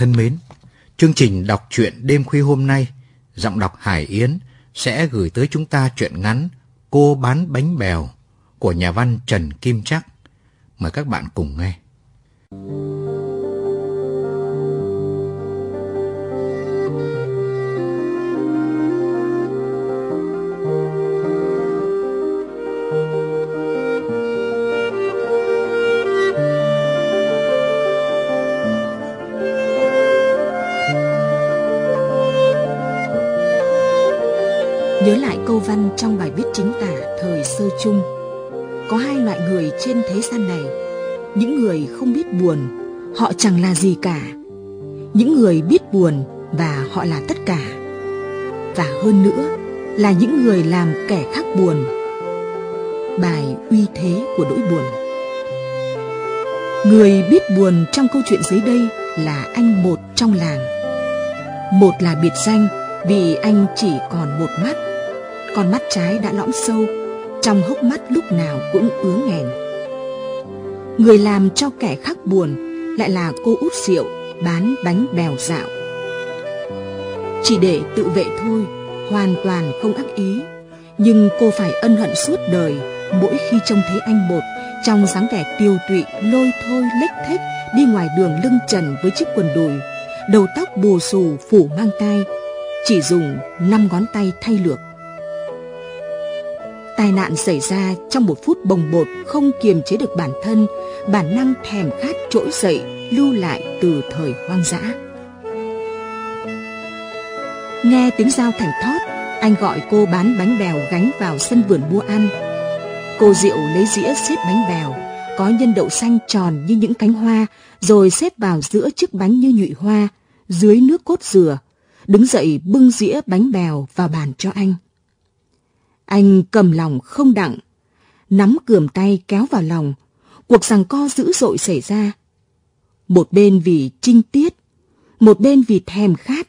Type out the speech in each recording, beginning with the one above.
Thân mến, chương trình đọc truyện đêm khuya hôm nay, giọng đọc Hải Yến sẽ gửi tới chúng ta truyện ngắn Cô bán bánh bèo của nhà văn Trần Kim Trắc. Mời các bạn cùng nghe. Văn trong bài viết chính tả thời sơ chung. Có hai loại người trên thế gian này. Những người không biết buồn, Họ chẳng là gì cả. Những người biết buồn Và họ là tất cả. Và hơn nữa, Là những người làm kẻ khác buồn. Bài uy thế của nỗi buồn. Người biết buồn trong câu chuyện dưới đây Là anh một trong làng. Một là biệt danh Vì anh chỉ còn một mắt con mắt trái đã lõm sâu, trong hốc mắt lúc nào cũng ứa nghèn. Người làm cho kẻ khác buồn lại là cô út rượu bán bánh bèo dạo. Chỉ để tự vệ thôi, hoàn toàn không ác ý, nhưng cô phải ân hận suốt đời mỗi khi trông thấy anh một trong dáng vẻ tiêu tụy lôi thôi lếch thếch đi ngoài đường lưng trần với chiếc quần đùi, đầu tóc bù xù phủ mang tay, chỉ dùng năm ngón tay thay lược. Tai nạn xảy ra trong một phút bồng bột không kiềm chế được bản thân, bản năng thèm khát trỗi dậy, lưu lại từ thời hoang dã. Nghe tiếng dao thành thót, anh gọi cô bán bánh bèo gánh vào sân vườn mua ăn. Cô Diệu lấy dĩa xếp bánh bèo, có nhân đậu xanh tròn như những cánh hoa, rồi xếp vào giữa chiếc bánh như nhụy hoa, dưới nước cốt dừa, đứng dậy bưng dĩa bánh bèo vào bàn cho anh. Anh cầm lòng không đặng, nắm cườm tay kéo vào lòng, cuộc giằng co dữ dội xảy ra. Một bên vì trinh tiết, một bên vì thèm khát,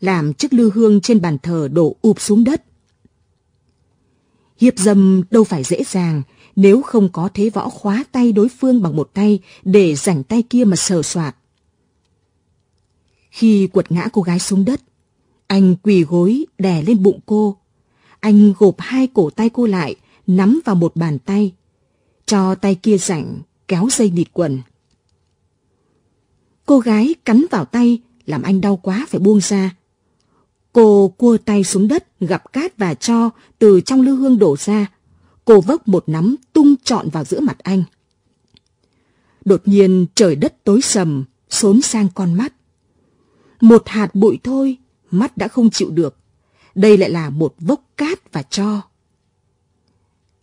làm chiếc lư hương trên bàn thờ đổ ụp xuống đất. Hiệp dâm đâu phải dễ dàng nếu không có thế võ khóa tay đối phương bằng một tay để rảnh tay kia mà sờ soạt. Khi quật ngã cô gái xuống đất, anh quỳ gối đè lên bụng cô, anh gộp hai cổ tay cô lại, nắm vào một bàn tay. Cho tay kia rảnh, kéo dây địt quần. Cô gái cắn vào tay, làm anh đau quá phải buông ra. Cô cua tay xuống đất, gặp cát và cho từ trong lư hương đổ ra. Cô vốc một nắm tung trọn vào giữa mặt anh. Đột nhiên trời đất tối sầm, xốn sang con mắt. Một hạt bụi thôi, mắt đã không chịu được đây lại là một vốc cát và cho.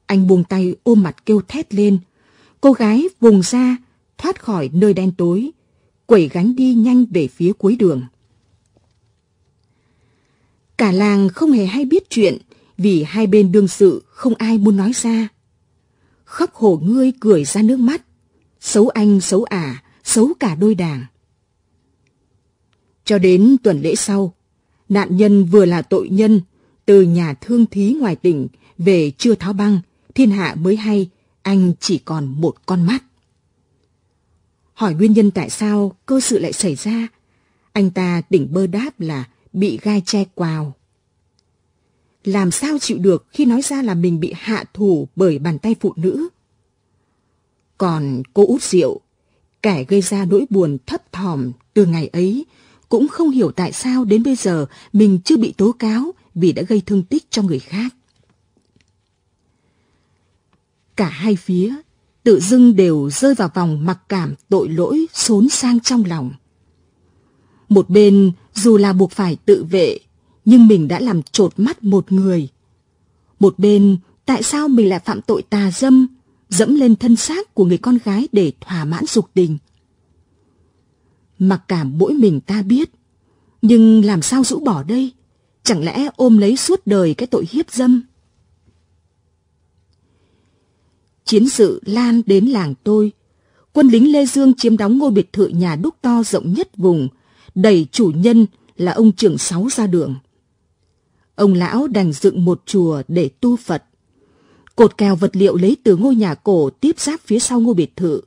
Anh buông tay ôm mặt kêu thét lên. Cô gái vùng ra, thoát khỏi nơi đen tối, quẩy gánh đi nhanh về phía cuối đường. Cả làng không hề hay biết chuyện vì hai bên đương sự không ai muốn nói ra. Khóc hổ ngươi cười ra nước mắt. Xấu anh, xấu ả, à, xấu cả đôi đảng. Cho đến tuần lễ sau, Nạn nhân vừa là tội nhân, từ nhà thương thí ngoài tỉnh về chưa tháo băng, thiên hạ mới hay anh chỉ còn một con mắt. Hỏi nguyên nhân tại sao cơ sự lại xảy ra, anh ta tỉnh bơ đáp là bị gai che quào. Làm sao chịu được khi nói ra là mình bị hạ thủ bởi bàn tay phụ nữ? Còn cô út rượu, kẻ gây ra nỗi buồn thấp thỏm từ ngày ấy cũng không hiểu tại sao đến bây giờ mình chưa bị tố cáo vì đã gây thương tích cho người khác. Cả hai phía tự dưng đều rơi vào vòng mặc cảm tội lỗi xốn sang trong lòng. Một bên dù là buộc phải tự vệ, nhưng mình đã làm trột mắt một người. Một bên, tại sao mình lại phạm tội tà dâm, dẫm lên thân xác của người con gái để thỏa mãn dục tình? Mặc cảm mỗi mình ta biết, nhưng làm sao rũ bỏ đây? Chẳng lẽ ôm lấy suốt đời cái tội hiếp dâm? Chiến sự lan đến làng tôi. Quân lính Lê Dương chiếm đóng ngôi biệt thự nhà đúc to rộng nhất vùng, đẩy chủ nhân là ông trưởng sáu ra đường. Ông lão đành dựng một chùa để tu Phật. Cột kèo vật liệu lấy từ ngôi nhà cổ tiếp giáp phía sau ngôi biệt thự.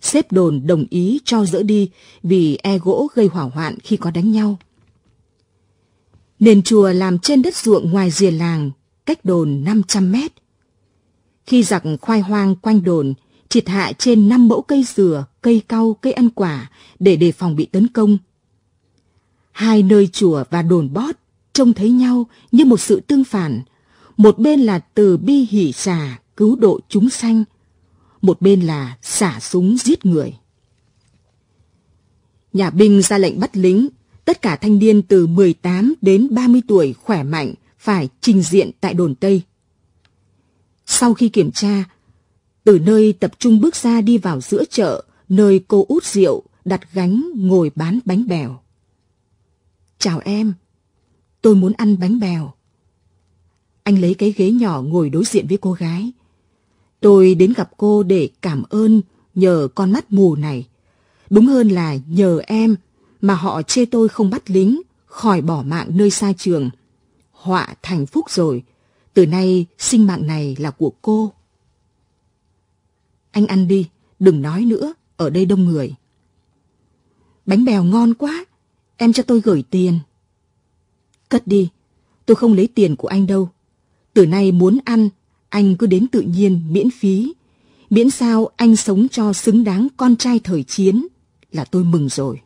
Xếp đồn đồng ý cho dỡ đi vì e gỗ gây hỏa hoạn khi có đánh nhau. Nền chùa làm trên đất ruộng ngoài rìa làng, cách đồn 500 mét. Khi giặc khoai hoang quanh đồn, triệt hạ trên 5 mẫu cây dừa, cây cau, cây ăn quả để đề phòng bị tấn công. Hai nơi chùa và đồn bót trông thấy nhau như một sự tương phản. Một bên là từ bi hỷ xả, cứu độ chúng sanh. Một bên là xả súng giết người. Nhà binh ra lệnh bắt lính, tất cả thanh niên từ 18 đến 30 tuổi khỏe mạnh phải trình diện tại đồn Tây. Sau khi kiểm tra, từ nơi tập trung bước ra đi vào giữa chợ, nơi cô út rượu đặt gánh ngồi bán bánh bèo. Chào em, tôi muốn ăn bánh bèo. Anh lấy cái ghế nhỏ ngồi đối diện với cô gái. Tôi đến gặp cô để cảm ơn nhờ con mắt mù này. Đúng hơn là nhờ em mà họ chê tôi không bắt lính, khỏi bỏ mạng nơi xa trường. Họa thành phúc rồi, từ nay sinh mạng này là của cô. Anh ăn đi, đừng nói nữa, ở đây đông người. Bánh bèo ngon quá, em cho tôi gửi tiền. Cất đi, tôi không lấy tiền của anh đâu. Từ nay muốn ăn, anh cứ đến tự nhiên, miễn phí. Miễn sao anh sống cho xứng đáng con trai thời chiến là tôi mừng rồi.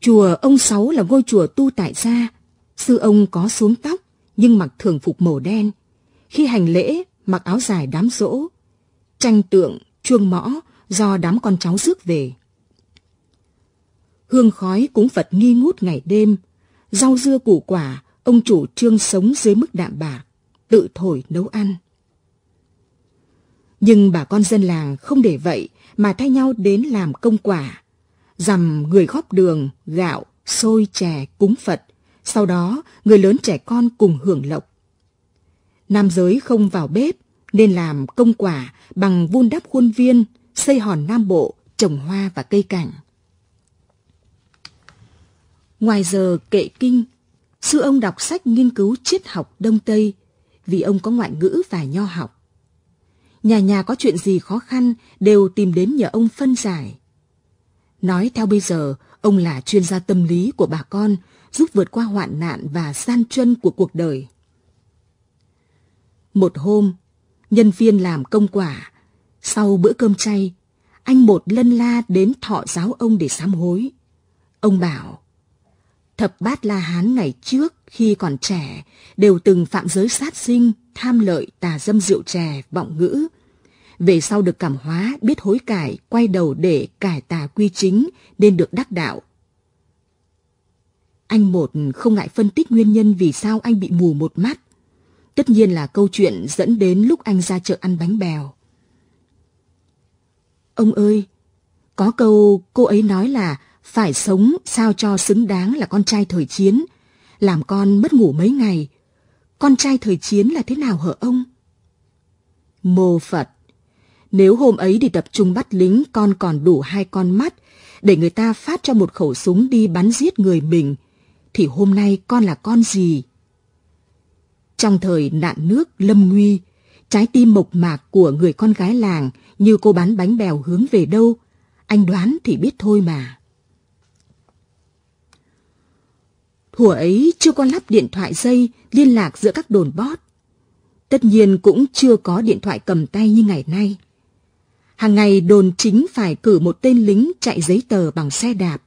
Chùa ông Sáu là ngôi chùa tu tại gia. Sư ông có xuống tóc, nhưng mặc thường phục màu đen. Khi hành lễ, mặc áo dài đám rỗ. Tranh tượng, chuông mõ do đám con cháu rước về. Hương khói cúng Phật nghi ngút ngày đêm. Rau dưa củ quả, ông chủ trương sống dưới mức đạm bạc, tự thổi nấu ăn. Nhưng bà con dân làng không để vậy mà thay nhau đến làm công quả. Dằm người góp đường, gạo, xôi, chè, cúng Phật. Sau đó, người lớn trẻ con cùng hưởng lộc. Nam giới không vào bếp, nên làm công quả bằng vun đắp khuôn viên, xây hòn Nam Bộ, trồng hoa và cây cảnh. Ngoài giờ kệ kinh, sư ông đọc sách nghiên cứu triết học Đông Tây vì ông có ngoại ngữ và nho học. Nhà nhà có chuyện gì khó khăn đều tìm đến nhờ ông phân giải. Nói theo bây giờ, ông là chuyên gia tâm lý của bà con, giúp vượt qua hoạn nạn và gian truân của cuộc đời. Một hôm, nhân viên làm công quả, sau bữa cơm chay, anh một lân la đến thọ giáo ông để sám hối. Ông bảo, Thập bát La Hán ngày trước khi còn trẻ đều từng phạm giới sát sinh, tham lợi, tà dâm rượu chè, vọng ngữ. Về sau được cảm hóa, biết hối cải, quay đầu để cải tà quy chính nên được đắc đạo. Anh một không ngại phân tích nguyên nhân vì sao anh bị mù một mắt. Tất nhiên là câu chuyện dẫn đến lúc anh ra chợ ăn bánh bèo. Ông ơi, có câu cô ấy nói là phải sống sao cho xứng đáng là con trai thời chiến, làm con mất ngủ mấy ngày. Con trai thời chiến là thế nào hở ông? Mô Phật, nếu hôm ấy đi tập trung bắt lính con còn đủ hai con mắt để người ta phát cho một khẩu súng đi bắn giết người mình, thì hôm nay con là con gì? Trong thời nạn nước lâm nguy, trái tim mộc mạc của người con gái làng như cô bán bánh bèo hướng về đâu, anh đoán thì biết thôi mà. Thuở ấy chưa có lắp điện thoại dây liên lạc giữa các đồn bót. Tất nhiên cũng chưa có điện thoại cầm tay như ngày nay. Hàng ngày đồn chính phải cử một tên lính chạy giấy tờ bằng xe đạp.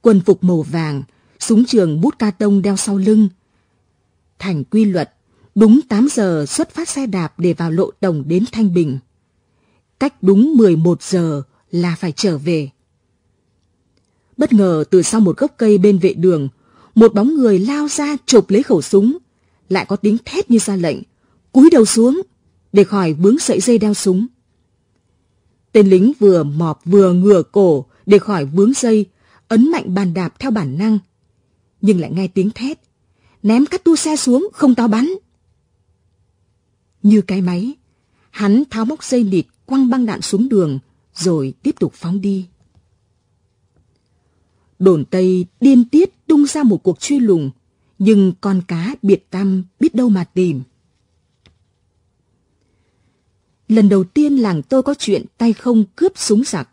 Quần phục màu vàng, súng trường bút ca tông đeo sau lưng. Thành quy luật, đúng 8 giờ xuất phát xe đạp để vào lộ tổng đến Thanh Bình. Cách đúng 11 giờ là phải trở về. Bất ngờ từ sau một gốc cây bên vệ đường, một bóng người lao ra chụp lấy khẩu súng, lại có tiếng thét như ra lệnh, cúi đầu xuống để khỏi vướng sợi dây đeo súng. Tên lính vừa mọp vừa ngửa cổ để khỏi vướng dây, ấn mạnh bàn đạp theo bản năng. Nhưng lại nghe tiếng thét, ném cắt tu xe xuống, không tao bắn. Như cái máy, hắn tháo móc dây nịt quăng băng đạn xuống đường, rồi tiếp tục phóng đi. Đồn Tây điên tiết tung ra một cuộc truy lùng, nhưng con cá biệt tâm biết đâu mà tìm. Lần đầu tiên làng tôi có chuyện tay không cướp súng giặc.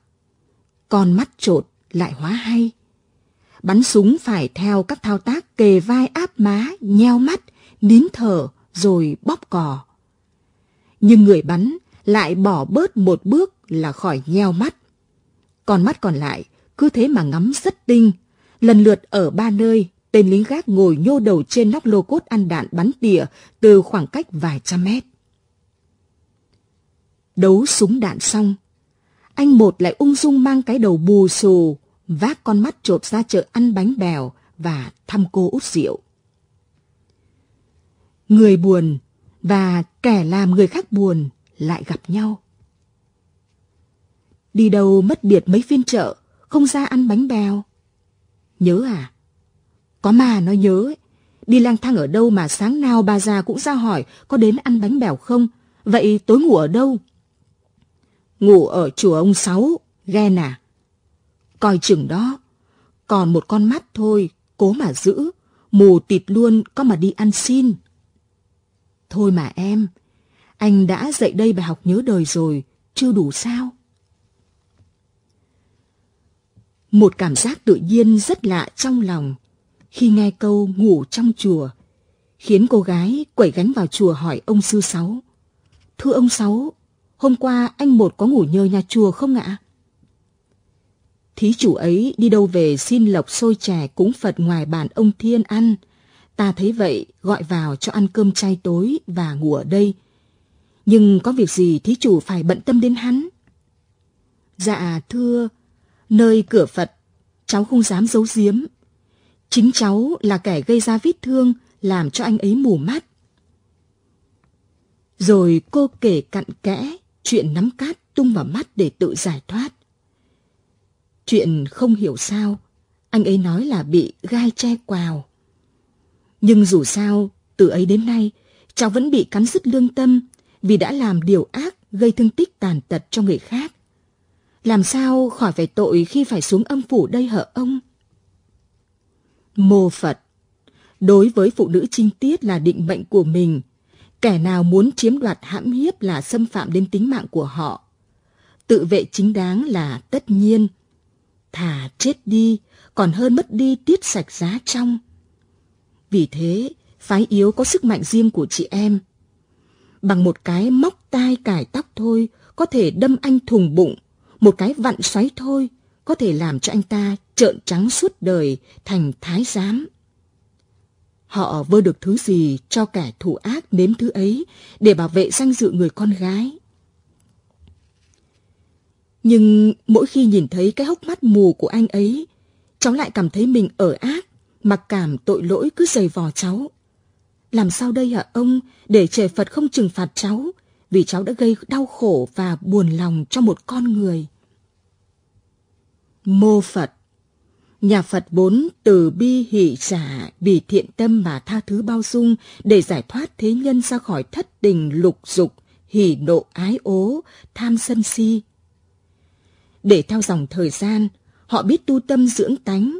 Con mắt trột lại hóa hay. Bắn súng phải theo các thao tác kề vai áp má, nheo mắt, nín thở, rồi bóp cò. Nhưng người bắn lại bỏ bớt một bước là khỏi nheo mắt. Con mắt còn lại cứ thế mà ngắm rất tinh, lần lượt ở ba nơi, tên lính gác ngồi nhô đầu trên nóc lô cốt ăn đạn bắn tỉa từ khoảng cách vài trăm mét. Đấu súng đạn xong, anh một lại ung dung mang cái đầu bù xù, vác con mắt trột ra chợ ăn bánh bèo và thăm cô út rượu. Người buồn và kẻ làm người khác buồn lại gặp nhau. Đi đâu mất biệt mấy phiên chợ, không ra ăn bánh bèo. Nhớ à? Có mà nó nhớ ấy. Đi lang thang ở đâu mà sáng nào bà già cũng ra hỏi có đến ăn bánh bèo không? Vậy tối ngủ ở đâu? Ngủ ở chùa ông Sáu, ghen à? Coi chừng đó. Còn một con mắt thôi, cố mà giữ. Mù tịt luôn, có mà đi ăn xin. Thôi mà em, anh đã dạy đây bài học nhớ đời rồi, chưa đủ sao? Một cảm giác tự nhiên rất lạ trong lòng khi nghe câu ngủ trong chùa, khiến cô gái quẩy gánh vào chùa hỏi ông sư sáu. Thưa ông sáu, hôm qua anh một có ngủ nhờ nhà chùa không ạ? Thí chủ ấy đi đâu về xin lộc xôi chè cúng Phật ngoài bàn ông Thiên ăn. Ta thấy vậy gọi vào cho ăn cơm chay tối và ngủ ở đây. Nhưng có việc gì thí chủ phải bận tâm đến hắn? Dạ thưa, nơi cửa Phật, cháu không dám giấu giếm. Chính cháu là kẻ gây ra vết thương, làm cho anh ấy mù mắt. Rồi cô kể cặn kẽ chuyện nắm cát tung vào mắt để tự giải thoát. Chuyện không hiểu sao, anh ấy nói là bị gai che quào. Nhưng dù sao, từ ấy đến nay, cháu vẫn bị cắn rứt lương tâm vì đã làm điều ác gây thương tích tàn tật cho người khác. Làm sao khỏi phải tội khi phải xuống âm phủ đây hở ông? Mô Phật Đối với phụ nữ trinh tiết là định mệnh của mình, kẻ nào muốn chiếm đoạt hãm hiếp là xâm phạm đến tính mạng của họ. Tự vệ chính đáng là tất nhiên. Thà chết đi, còn hơn mất đi tiết sạch giá trong. Vì thế, phái yếu có sức mạnh riêng của chị em. Bằng một cái móc tai cải tóc thôi, có thể đâm anh thùng bụng, một cái vặn xoáy thôi, có thể làm cho anh ta trợn trắng suốt đời thành thái giám. Họ vơ được thứ gì cho kẻ thủ ác nếm thứ ấy để bảo vệ danh dự người con gái. Nhưng mỗi khi nhìn thấy cái hốc mắt mù của anh ấy, cháu lại cảm thấy mình ở ác, mặc cảm tội lỗi cứ dày vò cháu. Làm sao đây hả ông, để trời Phật không trừng phạt cháu, vì cháu đã gây đau khổ và buồn lòng cho một con người. Mô Phật Nhà Phật bốn từ bi hỷ xả, vì thiện tâm mà tha thứ bao dung để giải thoát thế nhân ra khỏi thất tình lục dục, hỉ nộ ái ố, tham sân si. Để theo dòng thời gian, họ biết tu tâm dưỡng tánh,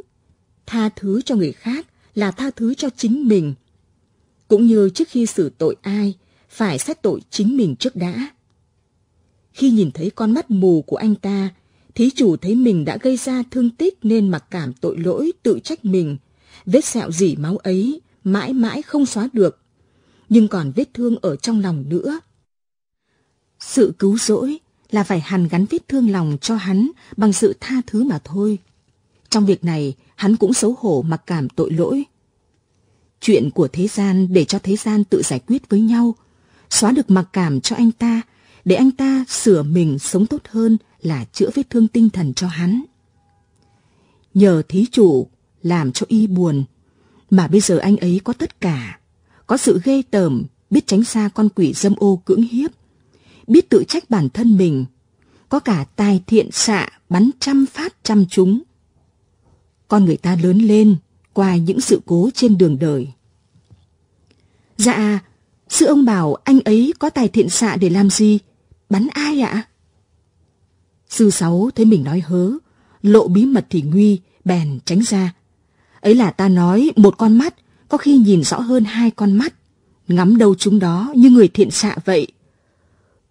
tha thứ cho người khác là tha thứ cho chính mình. Cũng như trước khi xử tội ai, phải xét tội chính mình trước đã. Khi nhìn thấy con mắt mù của anh ta, thí chủ thấy mình đã gây ra thương tích nên mặc cảm tội lỗi tự trách mình. Vết sẹo dỉ máu ấy mãi mãi không xóa được, nhưng còn vết thương ở trong lòng nữa. Sự cứu rỗi là phải hàn gắn vết thương lòng cho hắn bằng sự tha thứ mà thôi. Trong việc này, hắn cũng xấu hổ mặc cảm tội lỗi. Chuyện của thế gian để cho thế gian tự giải quyết với nhau, xóa được mặc cảm cho anh ta, để anh ta sửa mình sống tốt hơn là chữa vết thương tinh thần cho hắn. Nhờ thí chủ làm cho y buồn, mà bây giờ anh ấy có tất cả, có sự ghê tởm, biết tránh xa con quỷ dâm ô cưỡng hiếp, biết tự trách bản thân mình, có cả tài thiện xạ bắn trăm phát trăm chúng. Con người ta lớn lên qua những sự cố trên đường đời. Dạ, sư ông bảo anh ấy có tài thiện xạ để làm gì? Bắn ai ạ? Sư Sáu thấy mình nói hớ, lộ bí mật thì nguy, bèn tránh ra. Ấy là ta nói một con mắt, có khi nhìn rõ hơn hai con mắt, ngắm đâu chúng đó như người thiện xạ vậy.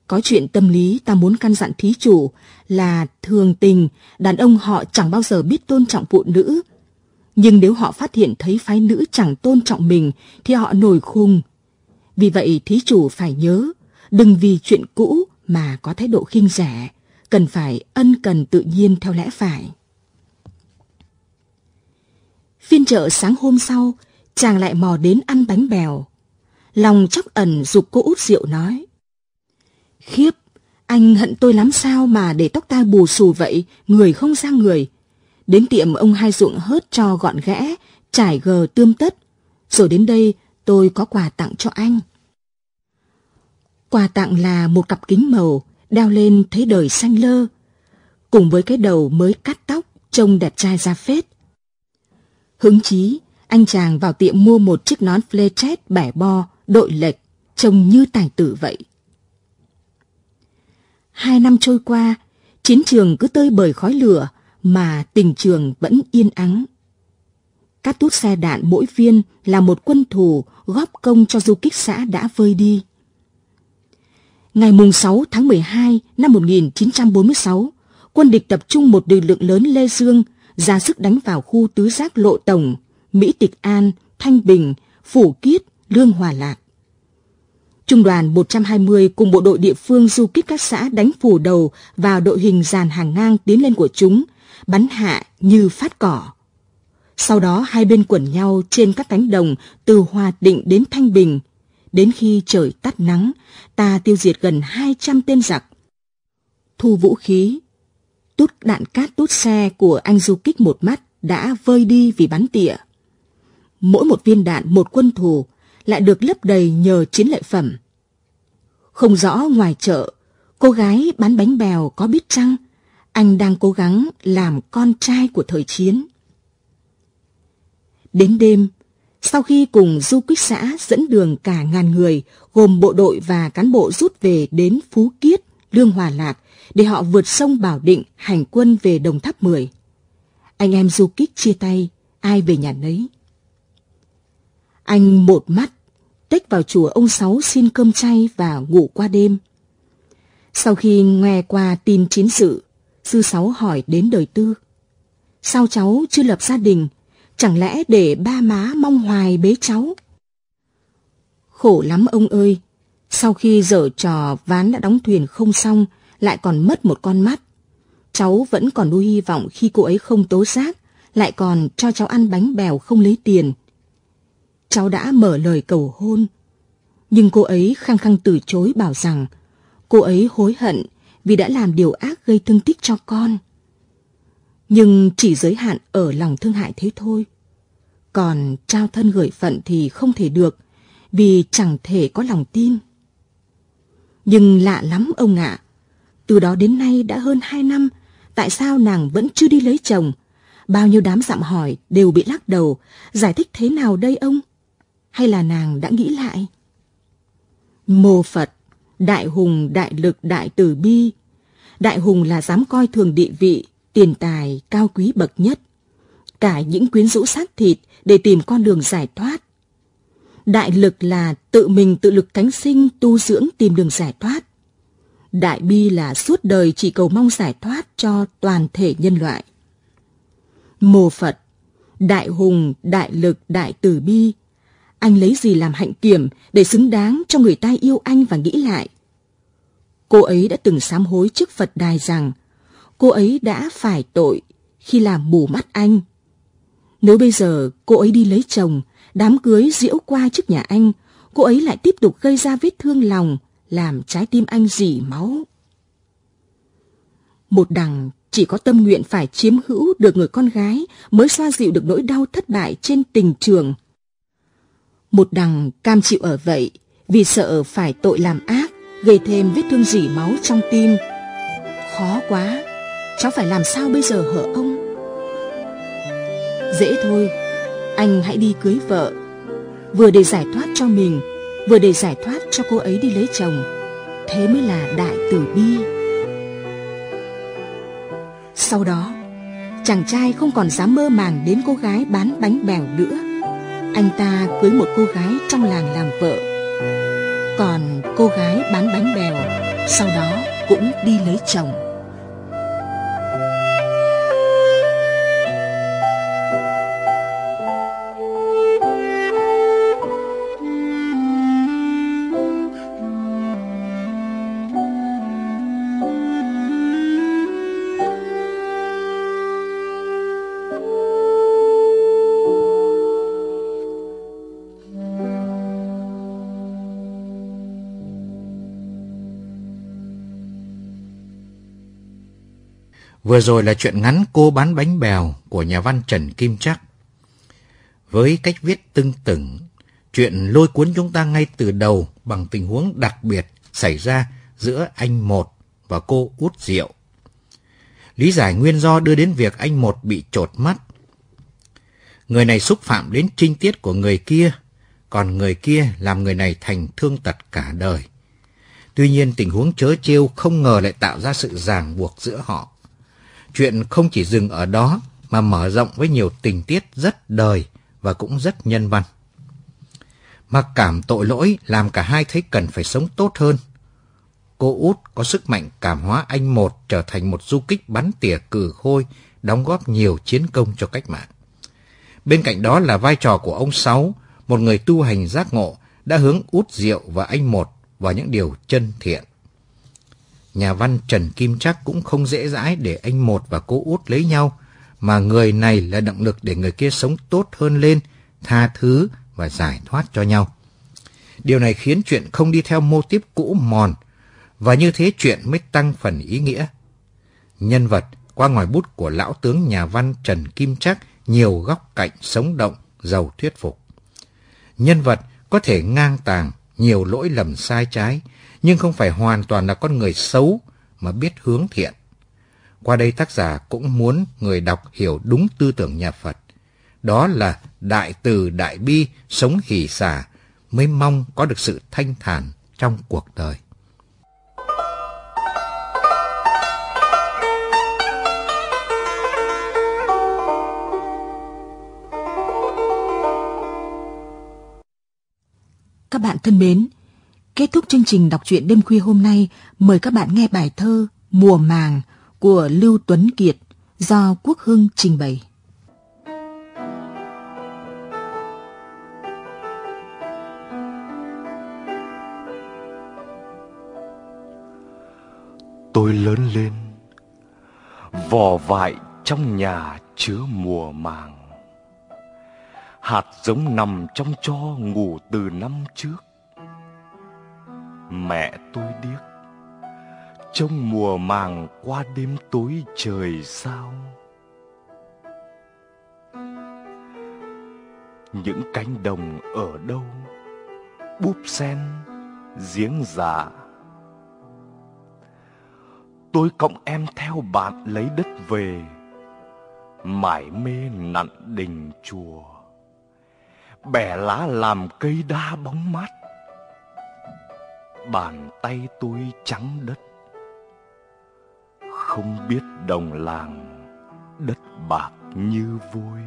Có chuyện tâm lý ta muốn căn dặn thí chủ là thường tình, đàn ông họ chẳng bao giờ biết tôn trọng phụ nữ. Nhưng nếu họ phát hiện thấy phái nữ chẳng tôn trọng mình thì họ nổi khùng. Vì vậy thí chủ phải nhớ, đừng vì chuyện cũ mà có thái độ khinh rẻ, cần phải ân cần tự nhiên theo lẽ phải. Phiên chợ sáng hôm sau, chàng lại mò đến ăn bánh bèo. Lòng chóc ẩn dục cô út rượu nói. Khiếp, anh hận tôi lắm sao mà để tóc tai bù xù vậy, người không ra người. Đến tiệm ông hai ruộng hớt cho gọn ghẽ, trải gờ tươm tất. Rồi đến đây tôi có quà tặng cho anh. Quà tặng là một cặp kính màu, đeo lên thấy đời xanh lơ. Cùng với cái đầu mới cắt tóc, trông đẹp trai ra phết. Hứng chí, anh chàng vào tiệm mua một chiếc nón flechet bẻ bo, đội lệch, trông như tài tử vậy. Hai năm trôi qua, chiến trường cứ tơi bời khói lửa, mà tình trường vẫn yên ắng. Các tút xe đạn mỗi viên là một quân thù góp công cho du kích xã đã vơi đi. Ngày mùng 6 tháng 12 năm 1946, quân địch tập trung một lực lượng lớn Lê Dương ra sức đánh vào khu tứ giác Lộ Tổng, Mỹ Tịch An, Thanh Bình, Phủ Kiết, Lương Hòa Lạc. Trung đoàn 120 cùng bộ đội địa phương du kích các xã đánh phủ đầu vào đội hình dàn hàng ngang tiến lên của chúng, bắn hạ như phát cỏ. Sau đó hai bên quẩn nhau trên các cánh đồng từ Hòa Định đến Thanh Bình. Đến khi trời tắt nắng, ta tiêu diệt gần 200 tên giặc. Thu vũ khí, tút đạn cát tút xe của anh du kích một mắt đã vơi đi vì bắn tỉa. Mỗi một viên đạn một quân thù lại được lấp đầy nhờ chiến lợi phẩm. Không rõ ngoài chợ, cô gái bán bánh bèo có biết chăng anh đang cố gắng làm con trai của thời chiến. Đến đêm, sau khi cùng du kích xã dẫn đường cả ngàn người, gồm bộ đội và cán bộ rút về đến Phú Kiết, Lương Hòa Lạc, để họ vượt sông Bảo Định hành quân về Đồng Tháp 10. Anh em du kích chia tay, ai về nhà nấy. Anh một mắt, tách vào chùa ông Sáu xin cơm chay và ngủ qua đêm. Sau khi nghe qua tin chiến sự, sư Sáu hỏi đến đời tư. Sao cháu chưa lập gia đình, chẳng lẽ để ba má mong hoài bế cháu? Khổ lắm ông ơi, sau khi dở trò ván đã đóng thuyền không xong, lại còn mất một con mắt. Cháu vẫn còn nuôi hy vọng khi cô ấy không tố giác, lại còn cho cháu ăn bánh bèo không lấy tiền. Cháu đã mở lời cầu hôn, nhưng cô ấy khăng khăng từ chối bảo rằng cô ấy hối hận vì đã làm điều ác gây thương tích cho con. Nhưng chỉ giới hạn ở lòng thương hại thế thôi. Còn trao thân gửi phận thì không thể được, vì chẳng thể có lòng tin. Nhưng lạ lắm ông ạ, từ đó đến nay đã hơn hai năm, tại sao nàng vẫn chưa đi lấy chồng? Bao nhiêu đám dặm hỏi đều bị lắc đầu, giải thích thế nào đây ông? Hay là nàng đã nghĩ lại? Mô Phật, đại hùng, đại lực, đại từ bi. Đại hùng là dám coi thường địa vị, tiền tài, cao quý bậc nhất. Cả những quyến rũ xác thịt để tìm con đường giải thoát. Đại lực là tự mình tự lực cánh sinh, tu dưỡng tìm đường giải thoát. Đại bi là suốt đời chỉ cầu mong giải thoát cho toàn thể nhân loại. Mô Phật, đại hùng, đại lực, đại từ bi, anh lấy gì làm hạnh kiểm để xứng đáng cho người ta yêu anh và nghĩ lại. Cô ấy đã từng sám hối trước Phật đài rằng cô ấy đã phải tội khi làm mù mắt anh. Nếu bây giờ cô ấy đi lấy chồng, đám cưới diễu qua trước nhà anh, cô ấy lại tiếp tục gây ra vết thương lòng, làm trái tim anh dỉ máu. Một đằng chỉ có tâm nguyện phải chiếm hữu được người con gái mới xoa dịu được nỗi đau thất bại trên tình trường. Một đằng cam chịu ở vậy vì sợ phải tội làm ác, gây thêm vết thương dỉ máu trong tim. Khó quá, cháu phải làm sao bây giờ hở ông? Dễ thôi, anh hãy đi cưới vợ. Vừa để giải thoát cho mình, vừa để giải thoát cho cô ấy đi lấy chồng. Thế mới là đại tử bi. Sau đó, chàng trai không còn dám mơ màng đến cô gái bán bánh bèo nữa. Anh ta cưới một cô gái trong làng làm vợ. Còn cô gái bán bánh bèo sau đó cũng đi lấy chồng. Vừa rồi là chuyện ngắn Cô bán bánh bèo của nhà văn Trần Kim Trắc. Với cách viết tưng tửng, chuyện lôi cuốn chúng ta ngay từ đầu bằng tình huống đặc biệt xảy ra giữa anh một và cô út rượu. Lý giải nguyên do đưa đến việc anh một bị trột mắt. Người này xúc phạm đến trinh tiết của người kia, còn người kia làm người này thành thương tật cả đời. Tuy nhiên tình huống chớ trêu không ngờ lại tạo ra sự ràng buộc giữa họ. Chuyện không chỉ dừng ở đó mà mở rộng với nhiều tình tiết rất đời và cũng rất nhân văn. Mặc cảm tội lỗi làm cả hai thấy cần phải sống tốt hơn. Cô út có sức mạnh cảm hóa anh một trở thành một du kích bắn tỉa cử khôi, đóng góp nhiều chiến công cho cách mạng. Bên cạnh đó là vai trò của ông Sáu, một người tu hành giác ngộ, đã hướng út rượu và anh một vào những điều chân thiện nhà văn Trần Kim Trắc cũng không dễ dãi để anh một và cô út lấy nhau, mà người này là động lực để người kia sống tốt hơn lên, tha thứ và giải thoát cho nhau. Điều này khiến chuyện không đi theo mô típ cũ mòn, và như thế chuyện mới tăng phần ý nghĩa. Nhân vật qua ngòi bút của lão tướng nhà văn Trần Kim Trắc nhiều góc cạnh sống động, giàu thuyết phục. Nhân vật có thể ngang tàng, nhiều lỗi lầm sai trái, nhưng không phải hoàn toàn là con người xấu mà biết hướng thiện. Qua đây tác giả cũng muốn người đọc hiểu đúng tư tưởng nhà Phật. Đó là đại từ đại bi, sống hỷ xả, mới mong có được sự thanh thản trong cuộc đời. Các bạn thân mến, Kết thúc chương trình đọc truyện đêm khuya hôm nay, mời các bạn nghe bài thơ Mùa màng của Lưu Tuấn Kiệt do Quốc Hưng trình bày. Tôi lớn lên, vỏ vại trong nhà chứa mùa màng. Hạt giống nằm trong cho ngủ từ năm trước mẹ tôi điếc. Trong mùa màng qua đêm tối trời sao? Những cánh đồng ở đâu? Búp sen, giếng giả tôi cộng em theo bạn lấy đất về, mải mê nặn đình chùa. Bẻ lá làm cây đa bóng mát bàn tay tôi trắng đất. Không biết đồng làng đất bạc như vui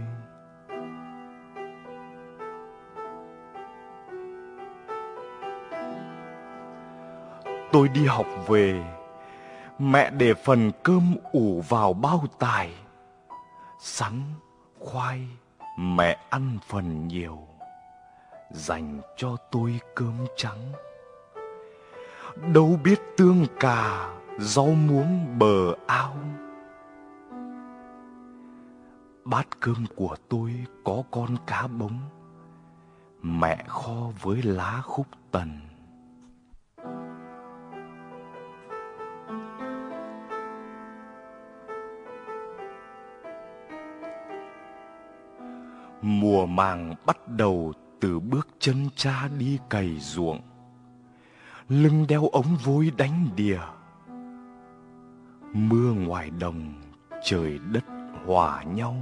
tôi đi học về, mẹ để phần cơm ủ vào bao tài. Sắn khoai, mẹ ăn phần nhiều, dành cho tôi cơm trắng đâu biết tương cà, rau muống bờ ao. Bát cơm của tôi có con cá bống, Mẹ kho với lá khúc tần. Mùa màng bắt đầu từ bước chân cha đi cày ruộng. Lưng đeo ống vối đánh đìa. Mưa ngoài đồng, trời đất hòa nhau.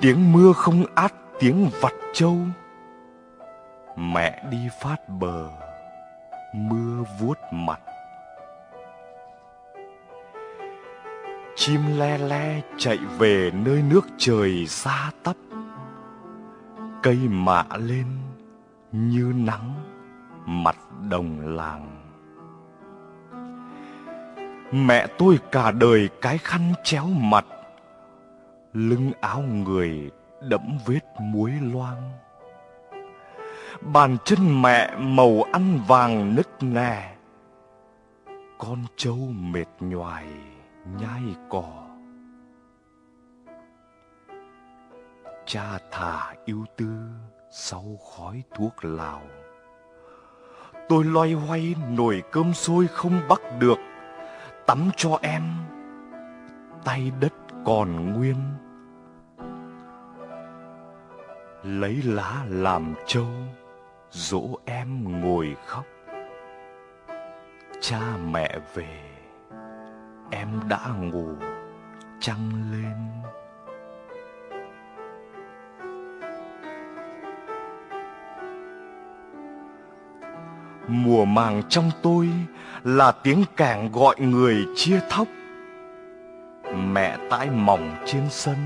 Tiếng mưa không át tiếng vặt trâu. Mẹ đi phát bờ, Mưa vuốt mặt. Chim le le chạy về nơi nước trời xa tấp. Cây mạ lên như nắng mặt đồng làng. Mẹ tôi cả đời cái khăn chéo mặt, Lưng áo người đẫm vết muối loang. Bàn chân mẹ màu ăn vàng nứt nẻ Con trâu mệt nhoài nhai cỏ. Cha thả yêu tư sau khói thuốc lào. Tôi loay hoay nồi cơm sôi không bắt được. Tắm cho em. Tay đất còn nguyên. Lấy lá làm trâu, Dỗ em ngồi khóc. Cha mẹ về, Em đã ngủ trăng lên. Mùa màng trong tôi là tiếng càng gọi người chia thóc. Mẹ tãi mỏng trên sân,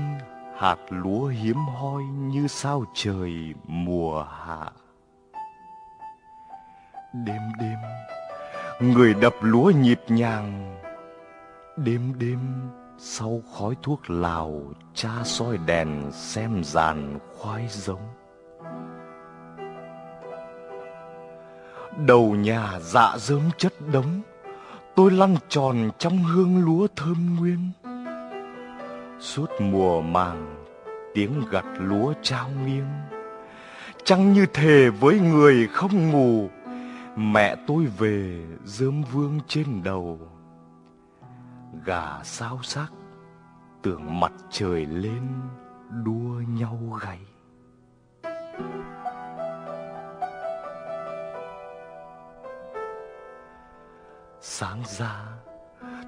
hạt lúa hiếm hoi như sao trời mùa hạ. Đêm đêm, người đập lúa nhịp nhàng. Đêm đêm, sau khói thuốc lào, cha soi đèn xem dàn khoai giống. Đầu nhà dạ dớm chất đống, Tôi lăn tròn trong hương lúa thơm nguyên. Suốt mùa màng, Tiếng gặt lúa trao nghiêng. Trăng như thề với người không ngủ, Mẹ tôi về dơm vương trên đầu. Gà sao sắc, Tưởng mặt trời lên, Đua nhau gáy Sáng ra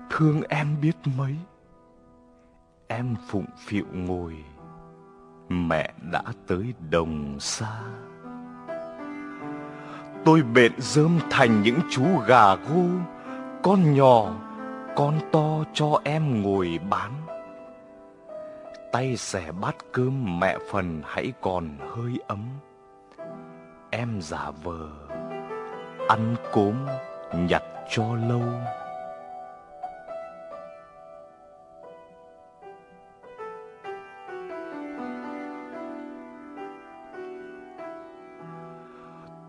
Thương em biết mấy. Em phụng phịu ngồi Mẹ đã tới đồng xa. Tôi bện rơm thành những chú gà gô Con nhỏ, con to cho em ngồi bán. Tay xẻ bát cơm mẹ phần hãy còn hơi ấm. Em giả vờ Ăn cốm nhặt cho lâu.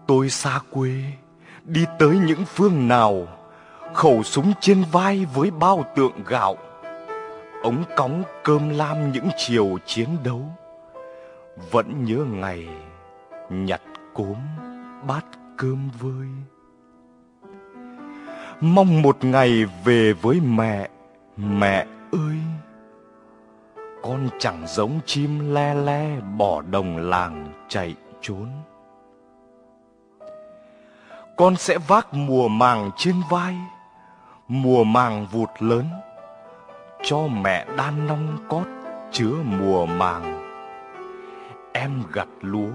Tôi xa quê, Đi tới những phương nào, Khẩu súng trên vai với bao tượng gạo. Ống cóng cơm lam những chiều chiến đấu, Vẫn nhớ ngày Nhặt cốm bát cơm vơi. Mong một ngày về với mẹ. Mẹ ơi, Con chẳng giống chim le le Bỏ đồng làng chạy trốn. Con sẽ vác mùa màng trên vai, mùa màng vụt lớn, cho mẹ đan nong cót chứa mùa màng. Em gặt lúa